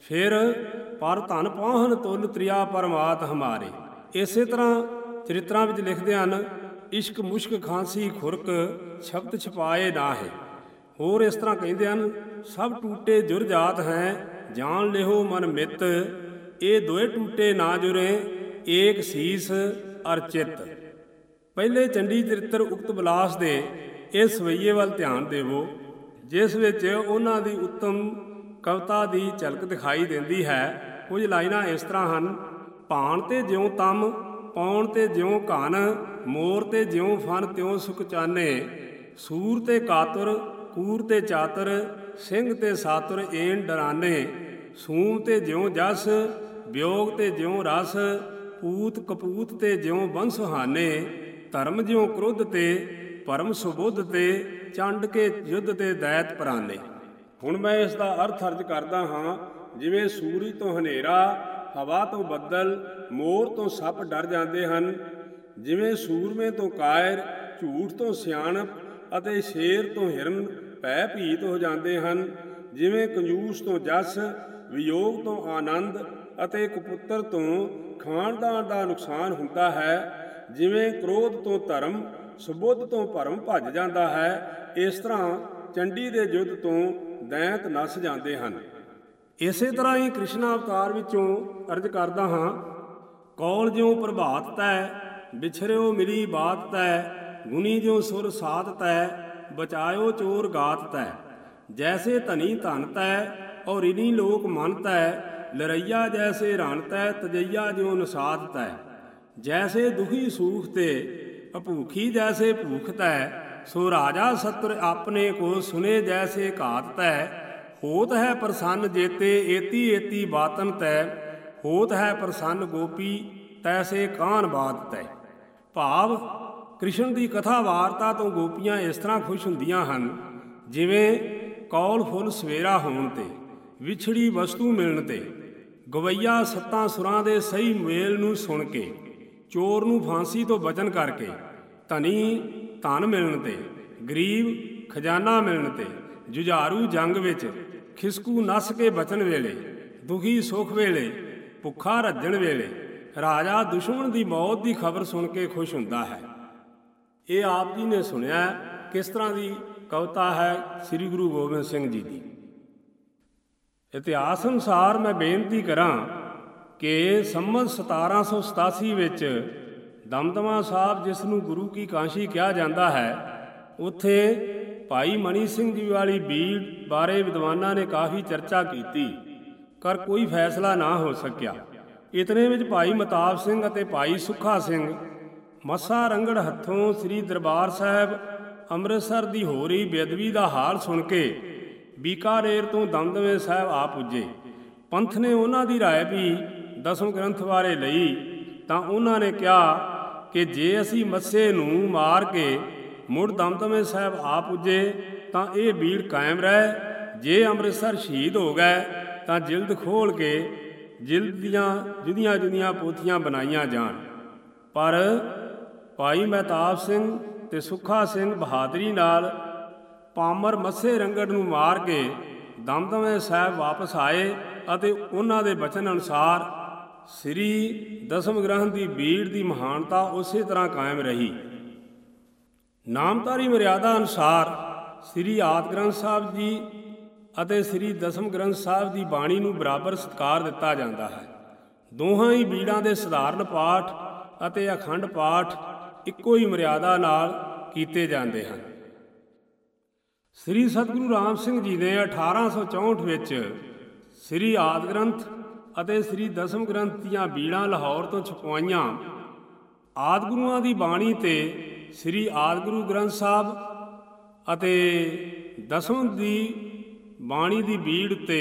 ਫਿਰ, ਪਰ ਧਨ ਪਾਹਨ ਤੁਲ ਤ੍ਰਿਆ ਪਰਮਾਤ ਹਮਾਰੇ। ਇਸੇ ਤਰ੍ਹਾਂ ਚਰਿਤਰਾਂ ਵਿੱਚ ਲਿਖਦੇ ਹਨ ਇਸ਼ਕ ਮੁਸ਼ਕ ਖਾਂਸੀ ਖੁਰਕ ਸ਼ਬਦ ਛਪਾਏ ਨਾ ਹੈ ਹੋਰ ਇਸ ਤਰ੍ਹਾਂ ਕਹਿੰਦੇ ਹਨ, ਸਭ ਟੂਟੇ ਜੁਰ ਜਾਤ ਹੈ, ਜਾਣ ਲਿਓ ਮਨ ਮਿੱਤ। ਇਹ ਦੋਏ ਟੂਟੇ ਨਾ ਜੁਰੇ, ਏਕ ਸੀਸ ਅਰਚਿਤ। ਪਹਿਲੇ ਚੰਡੀ ਚਰਿੱਤਰ ਉਕਤ ਬਲਾਸ ਦੇ ਇਸ ਸਵਈਏ ਵੱਲ ਧਿਆਨ ਦੇਵੋ, ਜਿਸ ਵਿੱਚ ਉਹਨਾਂ ਦੀ ਉੱਤਮ ਕਵਤਾ ਦੀ ਝਲਕ ਦਿਖਾਈ ਦਿੰਦੀ ਹੈ। ਕੁਝ ਲਾਈਨਾਂ ਇਸ ਤਰ੍ਹਾਂ ਹਨ, ਭਾਣ ਤੇ ਜਿਉ ਤਮ ਪਾਉਣ ਤੇ ਜਿਉ ਘਨ ਮੋਰ ਤੇ ਜਿਉ ਫਨ ਤਿਉ ਸੁਖ ਚਾਨੇ, ਸੂਰ ਤੇ ਕਾਤੁਰ, ਕੂਰ ਤੇ ਚਾਤਰ, ਸਿੰਘ ਤੇ ਸਾਤੁਰ ਏਨ ਡਰਾਨੇ, ਸੂਮ ਤੇ ਜਿਉ ਜਸ ਵਿਯੋਗ ਤੇ ਜਿਉ ਰਸ, ਪੂਤ ਕਪੂਤ ਤੇ ਜਿਉ ਬੰਸਹਾਨੇ ਧਰਮ ਜਿਉ ਕ੍ਰੋਧ ਤੇ, ਪਰਮ ਸੁਬੁੱਧ ਤੇ, ਚੰਡ ਕੇ ਯੁੱਧ ਤੇ ਦੈਤ ਪਰਾਨੇ। ਹੁਣ ਮੈਂ ਇਸ ਦਾ ਅਰਥ ਅਰਜ ਕਰਦਾ ਹਾਂ, ਜਿਵੇਂ ਸੂਰਜ ਤੋਂ ਹਨੇਰਾ, ਹਵਾ ਤੋਂ ਬੱਦਲ, ਮੋਰ ਤੋਂ ਸੱਪ ਡਰ ਜਾਂਦੇ ਹਨ ਜਿਵੇਂ ਸੂਰਮੇ ਤੋਂ ਕਾਇਰ, ਝੂਠ ਤੋਂ ਸਿਆਣਪ ਅਤੇ ਸ਼ੇਰ ਤੋਂ ਹਿਰਨ ਭੈ ਭੀਤ ਹੋ ਜਾਂਦੇ ਹਨ। ਜਿਵੇਂ ਕੰਜੂਸ ਤੋਂ ਜਸ, ਵਿਯੋਗ ਤੋਂ ਆਨੰਦ ਅਤੇ ਕਪੁੱਤਰ ਤੋਂ ਖਾਨਦਾਨ ਦਾ ਨੁਕਸਾਨ ਹੁੰਦਾ ਹੈ। ਜਿਵੇਂ ਕ੍ਰੋਧ ਤੋਂ ਧਰਮ, ਸੁਬੁੱਧ ਤੋਂ ਭਰਮ ਭੱਜ ਜਾਂਦਾ ਹੈ। ਇਸ ਤਰ੍ਹਾਂ ਚੰਡੀ ਦੇ ਯੁੱਧ ਤੋਂ ਦੈਂਤ ਨਸ ਜਾਂਦੇ ਹਨ। ਇਸੇ ਤਰ੍ਹਾਂ ਹੀ ਕ੍ਰਿਸ਼ਨ ਅਵਤਾਰ ਵਿੱਚੋਂ ਅਰਜ ਕਰਦਾ ਹਾਂ, ਕੌਲ ਜਿਉ ਪ੍ਰਭਾਤ ਤੈ ਵਿਛਰਿਓ ਮਿਲੀ ਬਾਤ ਤੈ ਗੁਨੀ ਜੋ ਸੁਰ ਸਾਧ ਤੈ, ਬਚਾਇਓ ਚੋਰ ਗਾਤ ਤੈ। ਜੈਸੇ ਧਨੀ ਧਨ ਤੈ ਔਰ ਇਨੀ ਲੋਕ ਮਨ ਤੈ, ਲਰਈਆ ਜੈਸੇ ਰਣ ਤੈ, ਤਜਈਆ ਜਿਉ ਨਸਾਦ ਤੈ। ਜੈਸੇ ਦੁਖੀ ਸੂਖ ਤੇ, ਅਭੂਖੀ ਜੈਸੇ ਭੂਖ ਤੈ, ਸੋ ਰਾਜਾ ਸਤਰ ਆਪਣੇ ਕੋ ਸੁਨੇ ਜੈਸੇ ਘਾਤ ਤੈ। ਹੋਤ ਹੈ ਪ੍ਰਸੰਨ ਜੇਤੇ ਏਤੀ ਏਤੀ ਬਾਤਨ ਤੈ, ਹੋਤ ਹੈ ਪ੍ਰਸੰਨ ਗੋਪੀ ਤੈਸੇ ਕਾਨ ਬਾਤ ਤੈ। ਭਾਵ ਕ੍ਰਿਸ਼ਨ ਦੀ ਕਥਾ ਵਾਰਤਾ ਤੋਂ ਗੋਪੀਆਂ ਇਸ ਤਰ੍ਹਾਂ ਖੁਸ਼ ਹੁੰਦੀਆਂ ਹਨ, ਜਿਵੇਂ ਕੌਲ ਫੁੱਲ ਸਵੇਰਾ ਹੋਣ ਤੇ, ਵਿਛੜੀ ਵਸਤੂ ਮਿਲਣ ਤੇ, ਗਵਈਆ ਸੱਤਾਂ ਸੁਰਾਂ ਦੇ ਸਹੀ ਮੇਲ ਨੂੰ ਸੁਣ ਕੇ, ਚੋਰ ਨੂੰ ਫਾਂਸੀ ਤੋਂ ਬਚਨ ਕਰਕੇ, ਧਨੀ ਧਨ ਮਿਲਣ ਤੇ, ਗਰੀਬ ਖਜ਼ਾਨਾ ਮਿਲਣ ਤੇ, ਜੁਝਾਰੂ ਜੰਗ ਵਿੱਚ ਖਿਸਕੂ ਨਸ ਕੇ ਬਚਨ ਵੇਲੇ, ਦੁਖੀ ਸੁਖ ਵੇਲੇ, ਭੁੱਖਾ ਰੱਜਣ ਵੇਲੇ ਰਾਜਾ ਦੁਸ਼ਮਣ ਦੀ ਮੌਤ ਦੀ ਖਬਰ ਸੁਣ ਕੇ ਖੁਸ਼ ਹੁੰਦਾ ਹੈ। ਇਹ ਆਪ ਜੀ ਨੇ ਸੁਣਿਆ ਕਿਸ ਤਰ੍ਹਾਂ ਦੀ ਕਵਤਾ ਹੈ ਸ੍ਰੀ ਗੁਰੂ ਗੋਬਿੰਦ ਸਿੰਘ ਜੀ ਦੀ। ਇਤਿਹਾਸ ਅਨੁਸਾਰ ਮੈਂ ਬੇਨਤੀ ਕਰਾਂ ਕਿ ਸੰਮਤ 1787 ਵਿੱਚ ਦਮਦਮਾ ਸਾਹਿਬ, ਜਿਸ ਨੂੰ ਗੁਰੂ ਕੀ ਕਾਂਸ਼ੀ ਕਿਹਾ ਜਾਂਦਾ ਹੈ, ਉੱਥੇ ਭਾਈ ਮਣੀ ਸਿੰਘ ਜੀ ਵਾਲੀ ਬੀੜ ਬਾਰੇ ਵਿਦਵਾਨਾਂ ਨੇ ਕਾਫੀ ਚਰਚਾ ਕੀਤੀ, ਪਰ ਕੋਈ ਫੈਸਲਾ ਨਾ ਹੋ ਸਕਿਆ। ਇਤਨੇ ਵਿੱਚ ਭਾਈ ਮਤਾਬ ਸਿੰਘ ਅਤੇ ਭਾਈ ਸੁਖਾ ਸਿੰਘ। ਮੱਸਾ ਰੰਗੜ ਹੱਥੋਂ ਸ੍ਰੀ ਦਰਬਾਰ ਸਾਹਿਬ, ਅੰਮ੍ਰਿਤਸਰ ਦੀ ਹੋ ਰਹੀ ਬੇਦਬੀ ਦਾ ਹਾਲ ਸੁਣ ਕੇ ਬੀਕਾਰੇਰ ਤੋਂ ਦਮਦਮੇ ਸਾਹਿਬ ਆ ਪੁੱਜੇ। ਪੰਥ ਨੇ ਉਹਨਾਂ ਦੀ ਰਾਏ ਵੀ ਦਸਮ ਗ੍ਰੰਥ ਬਾਰੇ ਲਈ, ਤਾਂ ਉਹਨਾਂ ਨੇ ਕਿਹਾ ਕਿ ਜੇ ਅਸੀਂ ਮੱਸੇ ਨੂੰ ਮਾਰ ਕੇ ਮੁੜ ਦਮਦਮੇ ਸਾਹਿਬ ਆ ਪੁੱਜੇ, ਤਾਂ ਇਹ ਬੀੜ ਕਾਇਮ ਰਹੇ। ਜੇ ਅੰਮ੍ਰਿਤਸਰ ਸ਼ਹੀਦ ਹੋ ਗਏ, ਤਾਂ ਜਿਲਦ ਖੋਲ ਕੇ ਜਿਲਦ ਦੀਆਂ ਜੁਦੀਆਂ ਜੁਦੀਆਂ ਪੋਥੀਆਂ ਬਣਾਈਆਂ ਜਾਣ। ਪਰ ਭਾਈ ਮਹਿਤਾਬ ਸਿੰਘ ਤੇ ਸੁੱਖਾ ਸਿੰਘ ਬਹਾਦਰੀ ਨਾਲ ਪਾਮਰ ਮੱਸੇ ਰੰਗੜ ਨੂੰ ਮਾਰ ਕੇ ਦਮਦਮੇ ਸਾਹਿਬ ਵਾਪਸ ਆਏ ਅਤੇ ਉਹਨਾਂ ਦੇ ਬਚਨ ਅਨੁਸਾਰ ਸ੍ਰੀ ਦਸਮ ਗ੍ਰੰਥ ਦੀ ਬੀੜ ਦੀ ਮਹਾਨਤਾ ਉਸੇ ਤਰ੍ਹਾਂ ਕਾਇਮ ਰਹੀ। ਨਾਮਧਾਰੀ ਮਰਿਆਦਾ ਅਨੁਸਾਰ ਸ੍ਰੀ ਆਦ ਗ੍ਰੰਥ ਸਾਹਿਬ ਜੀ ਅਤੇ ਸ੍ਰੀ ਦਸਮ ਗ੍ਰੰਥ ਸਾਹਿਬ ਦੀ ਬਾਣੀ ਨੂੰ ਬਰਾਬਰ ਸਤਕਾਰ ਦਿੱਤਾ ਜਾਂਦਾ ਹੈ। ਦੋਹਾਂ ਹੀ ਬੀੜਾਂ ਦੇ ਸਧਾਰਨ ਪਾਠ ਅਤੇ ਅਖੰਡ ਪਾਠ ਇੱਕੋ ਹੀ ਮਰਿਆਦਾ ਨਾਲ ਕੀਤੇ ਜਾਂਦੇ ਹਨ। ਸ੍ਰੀ ਸਤਿਗੁਰੂ ਰਾਮ ਸਿੰਘ ਜੀ ਨੇ 1864 ਵਿੱਚ ਸ੍ਰੀ ਆਦ ਗ੍ਰੰਥ ਅਤੇ ਸ੍ਰੀ ਦਸਮ ਗ੍ਰੰਥ ਦੀਆਂ ਬੀੜਾਂ ਲਾਹੌਰ ਤੋਂ ਛਪਵਾਈਆਂ। ਆਦ ਗੁਰੂਆਂ ਦੀ ਬਾਣੀ ਤੇ ਸ੍ਰੀ ਆਦ ਗੁਰੂ ਗ੍ਰੰਥ ਸਾਹਿਬ ਅਤੇ ਦਸਮ ਦੀ ਬਾਣੀ ਦੀ ਬੀੜ ਤੇ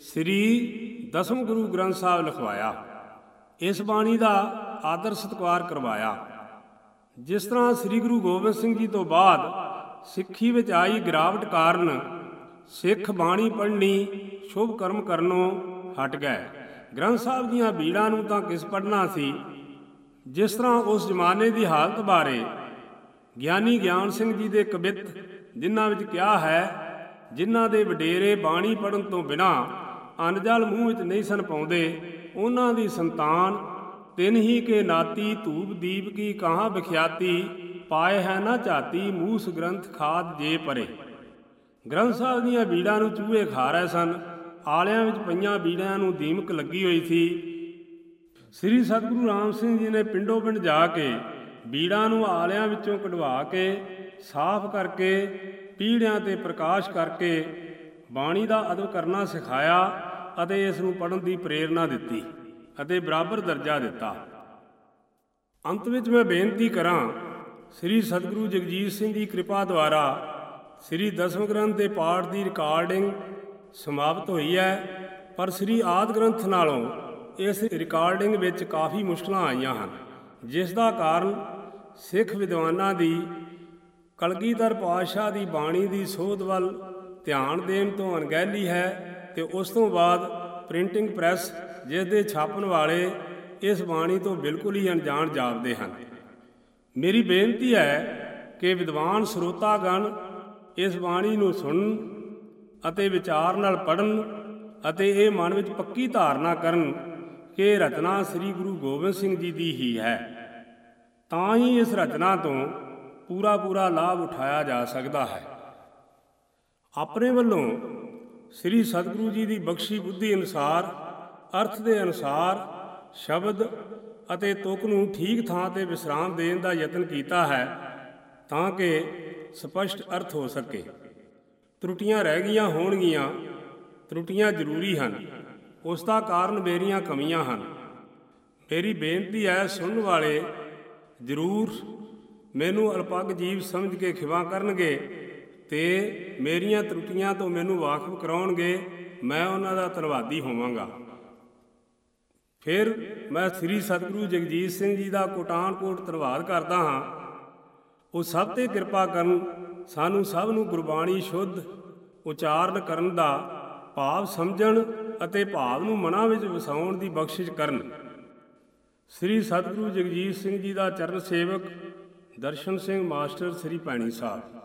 ਸ੍ਰੀ ਦਸਮ ਗੁਰੂ ਗ੍ਰੰਥ ਸਾਹਿਬ ਲਿਖਵਾਇਆ। ਇਸ ਬਾਣੀ ਦਾ ਆਦਰ ਸਤਿਕਾਰ ਕਰਵਾਇਆ। ਜਿਸ ਤਰ੍ਹਾਂ ਸ੍ਰੀ ਗੁਰੂ ਗੋਬਿੰਦ ਸਿੰਘ ਜੀ ਤੋਂ ਬਾਅਦ ਸਿੱਖੀ ਵਿੱਚ ਆਈ ਗਿਰਾਵਟ ਕਾਰਨ ਸਿੱਖ ਬਾਣੀ ਪੜ੍ਹਨੀ ਸ਼ੁਭ ਕਰਮ ਕਰਨੋਂ ਹਟ ਗਏ। ਗ੍ਰੰਥ ਸਾਹਿਬ ਦੀਆਂ ਬੀੜਾਂ ਨੂੰ ਤਾਂ ਕਿਸ ਪੜ੍ਹਨਾ ਸੀ? ਜਿਸ ਤਰ੍ਹਾਂ ਉਸ ਜ਼ਮਾਨੇ ਦੀ ਹਾਲਤ ਬਾਰੇ ਗਿਆਨੀ ਗਿਆਨ ਸਿੰਘ ਜੀ ਦੇ ਕਵਿਤ ਜਿਨ੍ਹਾਂ ਵਿੱਚ ਕਿਹਾ ਹੈ ਜਿਨ੍ਹਾਂ ਦੇ ਵਡੇਰੇ ਬਾਣੀ ਪੜਨ ਤੋਂ ਬਿਨਾ ਅਨਜਲ ਮੂੰਹ ਵਿੱਚ ਨਹੀਂ ਸਨ ਪਾਉਂਦੇ, ਉਹਨਾਂ ਦੀ ਸੰਤਾਨ ਤਿਨ ਹੀ ਕੇ ਨਾਤੀ ਧੂਪ ਦੀਪ ਕੀ ਕਹਾਂ ਵਿਖਿਆਤੀ, ਪਾਏ ਹੈ ਨਾ ਝਾਤੀ ਮੂਸ ਗ੍ਰੰਥ ਖਾਦ ਜੇ ਪਰੇ। ਗ੍ਰੰਥ ਸਾਹਿਬ ਦੀਆਂ ਬੀੜਾਂ ਨੂੰ ਚੂਹੇ ਖਾ ਰਹੇ ਸਨ। ਆਲਿਆਂ ਵਿੱਚ ਪਈਆਂ ਬੀੜਾਂ ਨੂੰ ਦੀਮਕ ਲੱਗੀ ਹੋਈ ਸੀ। ਸ੍ਰੀ ਸਤਿਗੁਰੂ ਰਾਮ ਸਿੰਘ ਜੀ ਨੇ ਪਿੰਡੋਂ ਪਿੰਡ ਜਾ ਕੇ ਬੀੜਾਂ ਨੂੰ ਆਲਿਆਂ ਵਿੱਚੋਂ ਕਢਵਾ ਕੇ, ਸਾਫ਼ ਕਰਕੇ ਪੀੜਿਆਂ ਤੇ ਪ੍ਰਕਾਸ਼ ਕਰਕੇ ਬਾਣੀ ਦਾ ਅਦਬ ਕਰਨਾ ਸਿਖਾਇਆ ਅਤੇ ਇਸ ਨੂੰ ਪੜਨ ਦੀ ਪ੍ਰੇਰਣਾ ਦਿੱਤੀ ਅਤੇ ਬਰਾਬਰ ਦਰਜਾ ਦਿੱਤਾ। ਅੰਤ ਵਿੱਚ ਮੈਂ ਬੇਨਤੀ ਕਰਾਂ, ਸ੍ਰੀ ਸਤਿਗੁਰੂ ਜਗਜੀਤ ਸਿੰਘ ਦੀ ਕਿਰਪਾ ਦੁਆਰਾ ਸ੍ਰੀ ਦਸਮ ਗ੍ਰੰਥ ਦੇ ਪਾਠ ਦੀ ਰਿਕਾਰਡਿੰਗ ਸਮਾਪਤ ਹੋਈ ਹੈ, ਪਰ ਸ੍ਰੀ ਆਦ ਗ੍ਰੰਥ ਨਾਲੋਂ ਇਸ ਰਿਕਾਰਡਿੰਗ ਵਿੱਚ ਕਾਫੀ ਮੁਸ਼ਕਲਾਂ ਆਈਆਂ ਹਨ, ਜਿਸ ਦਾ ਕਾਰਨ ਸਿੱਖ ਵਿਦਵਾਨਾਂ ਦੀ ਕਲਗੀਧਰ ਪਾਤਸ਼ਾਹ ਦੀ ਬਾਣੀ ਦੀ ਸੋਧ ਵੱਲ ਧਿਆਨ ਦੇਣ ਤੋਂ ਅਣਗਹਿਲੀ ਹੈ ਤੇ ਉਸ ਤੋਂ ਬਾਅਦ ਪ੍ਰਿੰਟਿੰਗ ਪ੍ਰੈਸ ਜਿਸ ਦੇ ਛਾਪਣ ਵਾਲੇ ਇਸ ਬਾਣੀ ਤੋਂ ਬਿਲਕੁਲ ਹੀ ਅਣਜਾਣ ਜਾਪਦੇ ਹਨ। ਮੇਰੀ ਬੇਨਤੀ ਹੈ ਕਿ ਵਿਦਵਾਨ ਸਰੋਤਾਗਣ ਇਸ ਬਾਣੀ ਨੂੰ ਸੁਣਨ ਅਤੇ ਵਿਚਾਰ ਨਾਲ ਪੜਨ ਅਤੇ ਇਹ ਮਨ ਵਿੱਚ ਪੱਕੀ ਧਾਰਨਾ ਕਰਨ ਕਿ ਰਚਨਾ ਸ੍ਰੀ ਗੁਰੂ ਗੋਬਿੰਦ ਸਿੰਘ ਜੀ ਦੀ ਹੀ ਹੈ। ਤਾਂ ਹੀ ਇਸ ਰਚਨਾ ਤੋਂ ਪੂਰਾ ਪੂਰਾ ਲਾਭ ਉਠਾਇਆ ਜਾ ਸਕਦਾ ਹੈ। ਆਪਣੇ ਵੱਲੋਂ ਸ੍ਰੀ ਸਤਿਗੁਰੂ ਜੀ ਦੀ ਬਖਸ਼ੀ ਬੁੱਧੀ ਅਨੁਸਾਰ, ਅਰਥ ਦੇ ਅਨੁਸਾਰ, ਸ਼ਬਦ ਅਤੇ ਤੁਕ ਨੂੰ ਠੀਕ ਥਾਂ ਤੇ ਵਿਸਰਾਮ ਦੇਣ ਦਾ ਯਤਨ ਕੀਤਾ ਹੈ ਤਾਂ ਕਿ ਸਪਸ਼ਟ ਅਰਥ ਹੋ ਸਕੇ। ਤਰੁੱਟੀਆਂ ਰਹਿ ਗਈਆਂ ਹੋਣਗੀਆਂ, ਤਰੁੱਟੀਆਂ ਜ਼ਰੂਰੀ ਹਨ, ਉਸ ਦਾ ਕਾਰਨ ਮੇਰੀਆਂ ਕਮੀਆਂ ਹਨ। ਮੇਰੀ ਬੇਨਤੀ ਹੈ ਸੁਣਨ ਵਾਲੇ ਜ਼ਰੂਰ ਮੈਨੂੰ ਅਲਪੱਗ ਜੀਵ ਸਮਝ ਕੇ ਖਿਮਾ ਕਰਨਗੇ ਤੇ ਮੇਰੀਆਂ ਤਰੁੱਟੀਆਂ ਤੋਂ ਮੈਨੂੰ ਵਾਕਿਫ ਕਰਾਉਣਗੇ, ਮੈਂ ਉਹਨਾਂ ਦਾ ਧੰਨਵਾਦੀ ਹੋਵਾਂਗਾ। ਫਿਰ ਮੈਂ ਸ੍ਰੀ ਸਤਿਗੁਰੂ ਜਗਜੀਤ ਸਿੰਘ ਜੀ ਦਾ ਕੋਟਾਨ ਕੋਟ ਧੰਨਵਾਦ ਕਰਦਾ ਹਾਂ। ਉਹ ਸਭ ਤੇ ਕਿਰਪਾ ਕਰਨ ਸਾਨੂੰ ਸਭ ਨੂੰ ਗੁਰਬਾਣੀ ਸ਼ੁੱਧ, ਉਚਾਰਨ ਕਰਨ ਦਾ ਭਾਵ ਸਮਝਣ ਅਤੇ ਭਾਵ ਨੂੰ ਮਨਾਂ ਵਿੱਚ ਵਸਾਉਣ ਦੀ ਬਖਸ਼ਿਸ਼ ਕਰਨ। ਸ੍ਰੀ ਸਤਿਗੁਰੂ ਜਗਜੀਤ ਸਿੰਘ ਜੀ ਦਾ ਚਰਨ ਸੇਵਕ ਦਰਸ਼ਨ ਸਿੰਘ ਮਾਸਟਰ ਸ੍ਰੀ ਭੈਣੀ ਸਾਹਿਬ।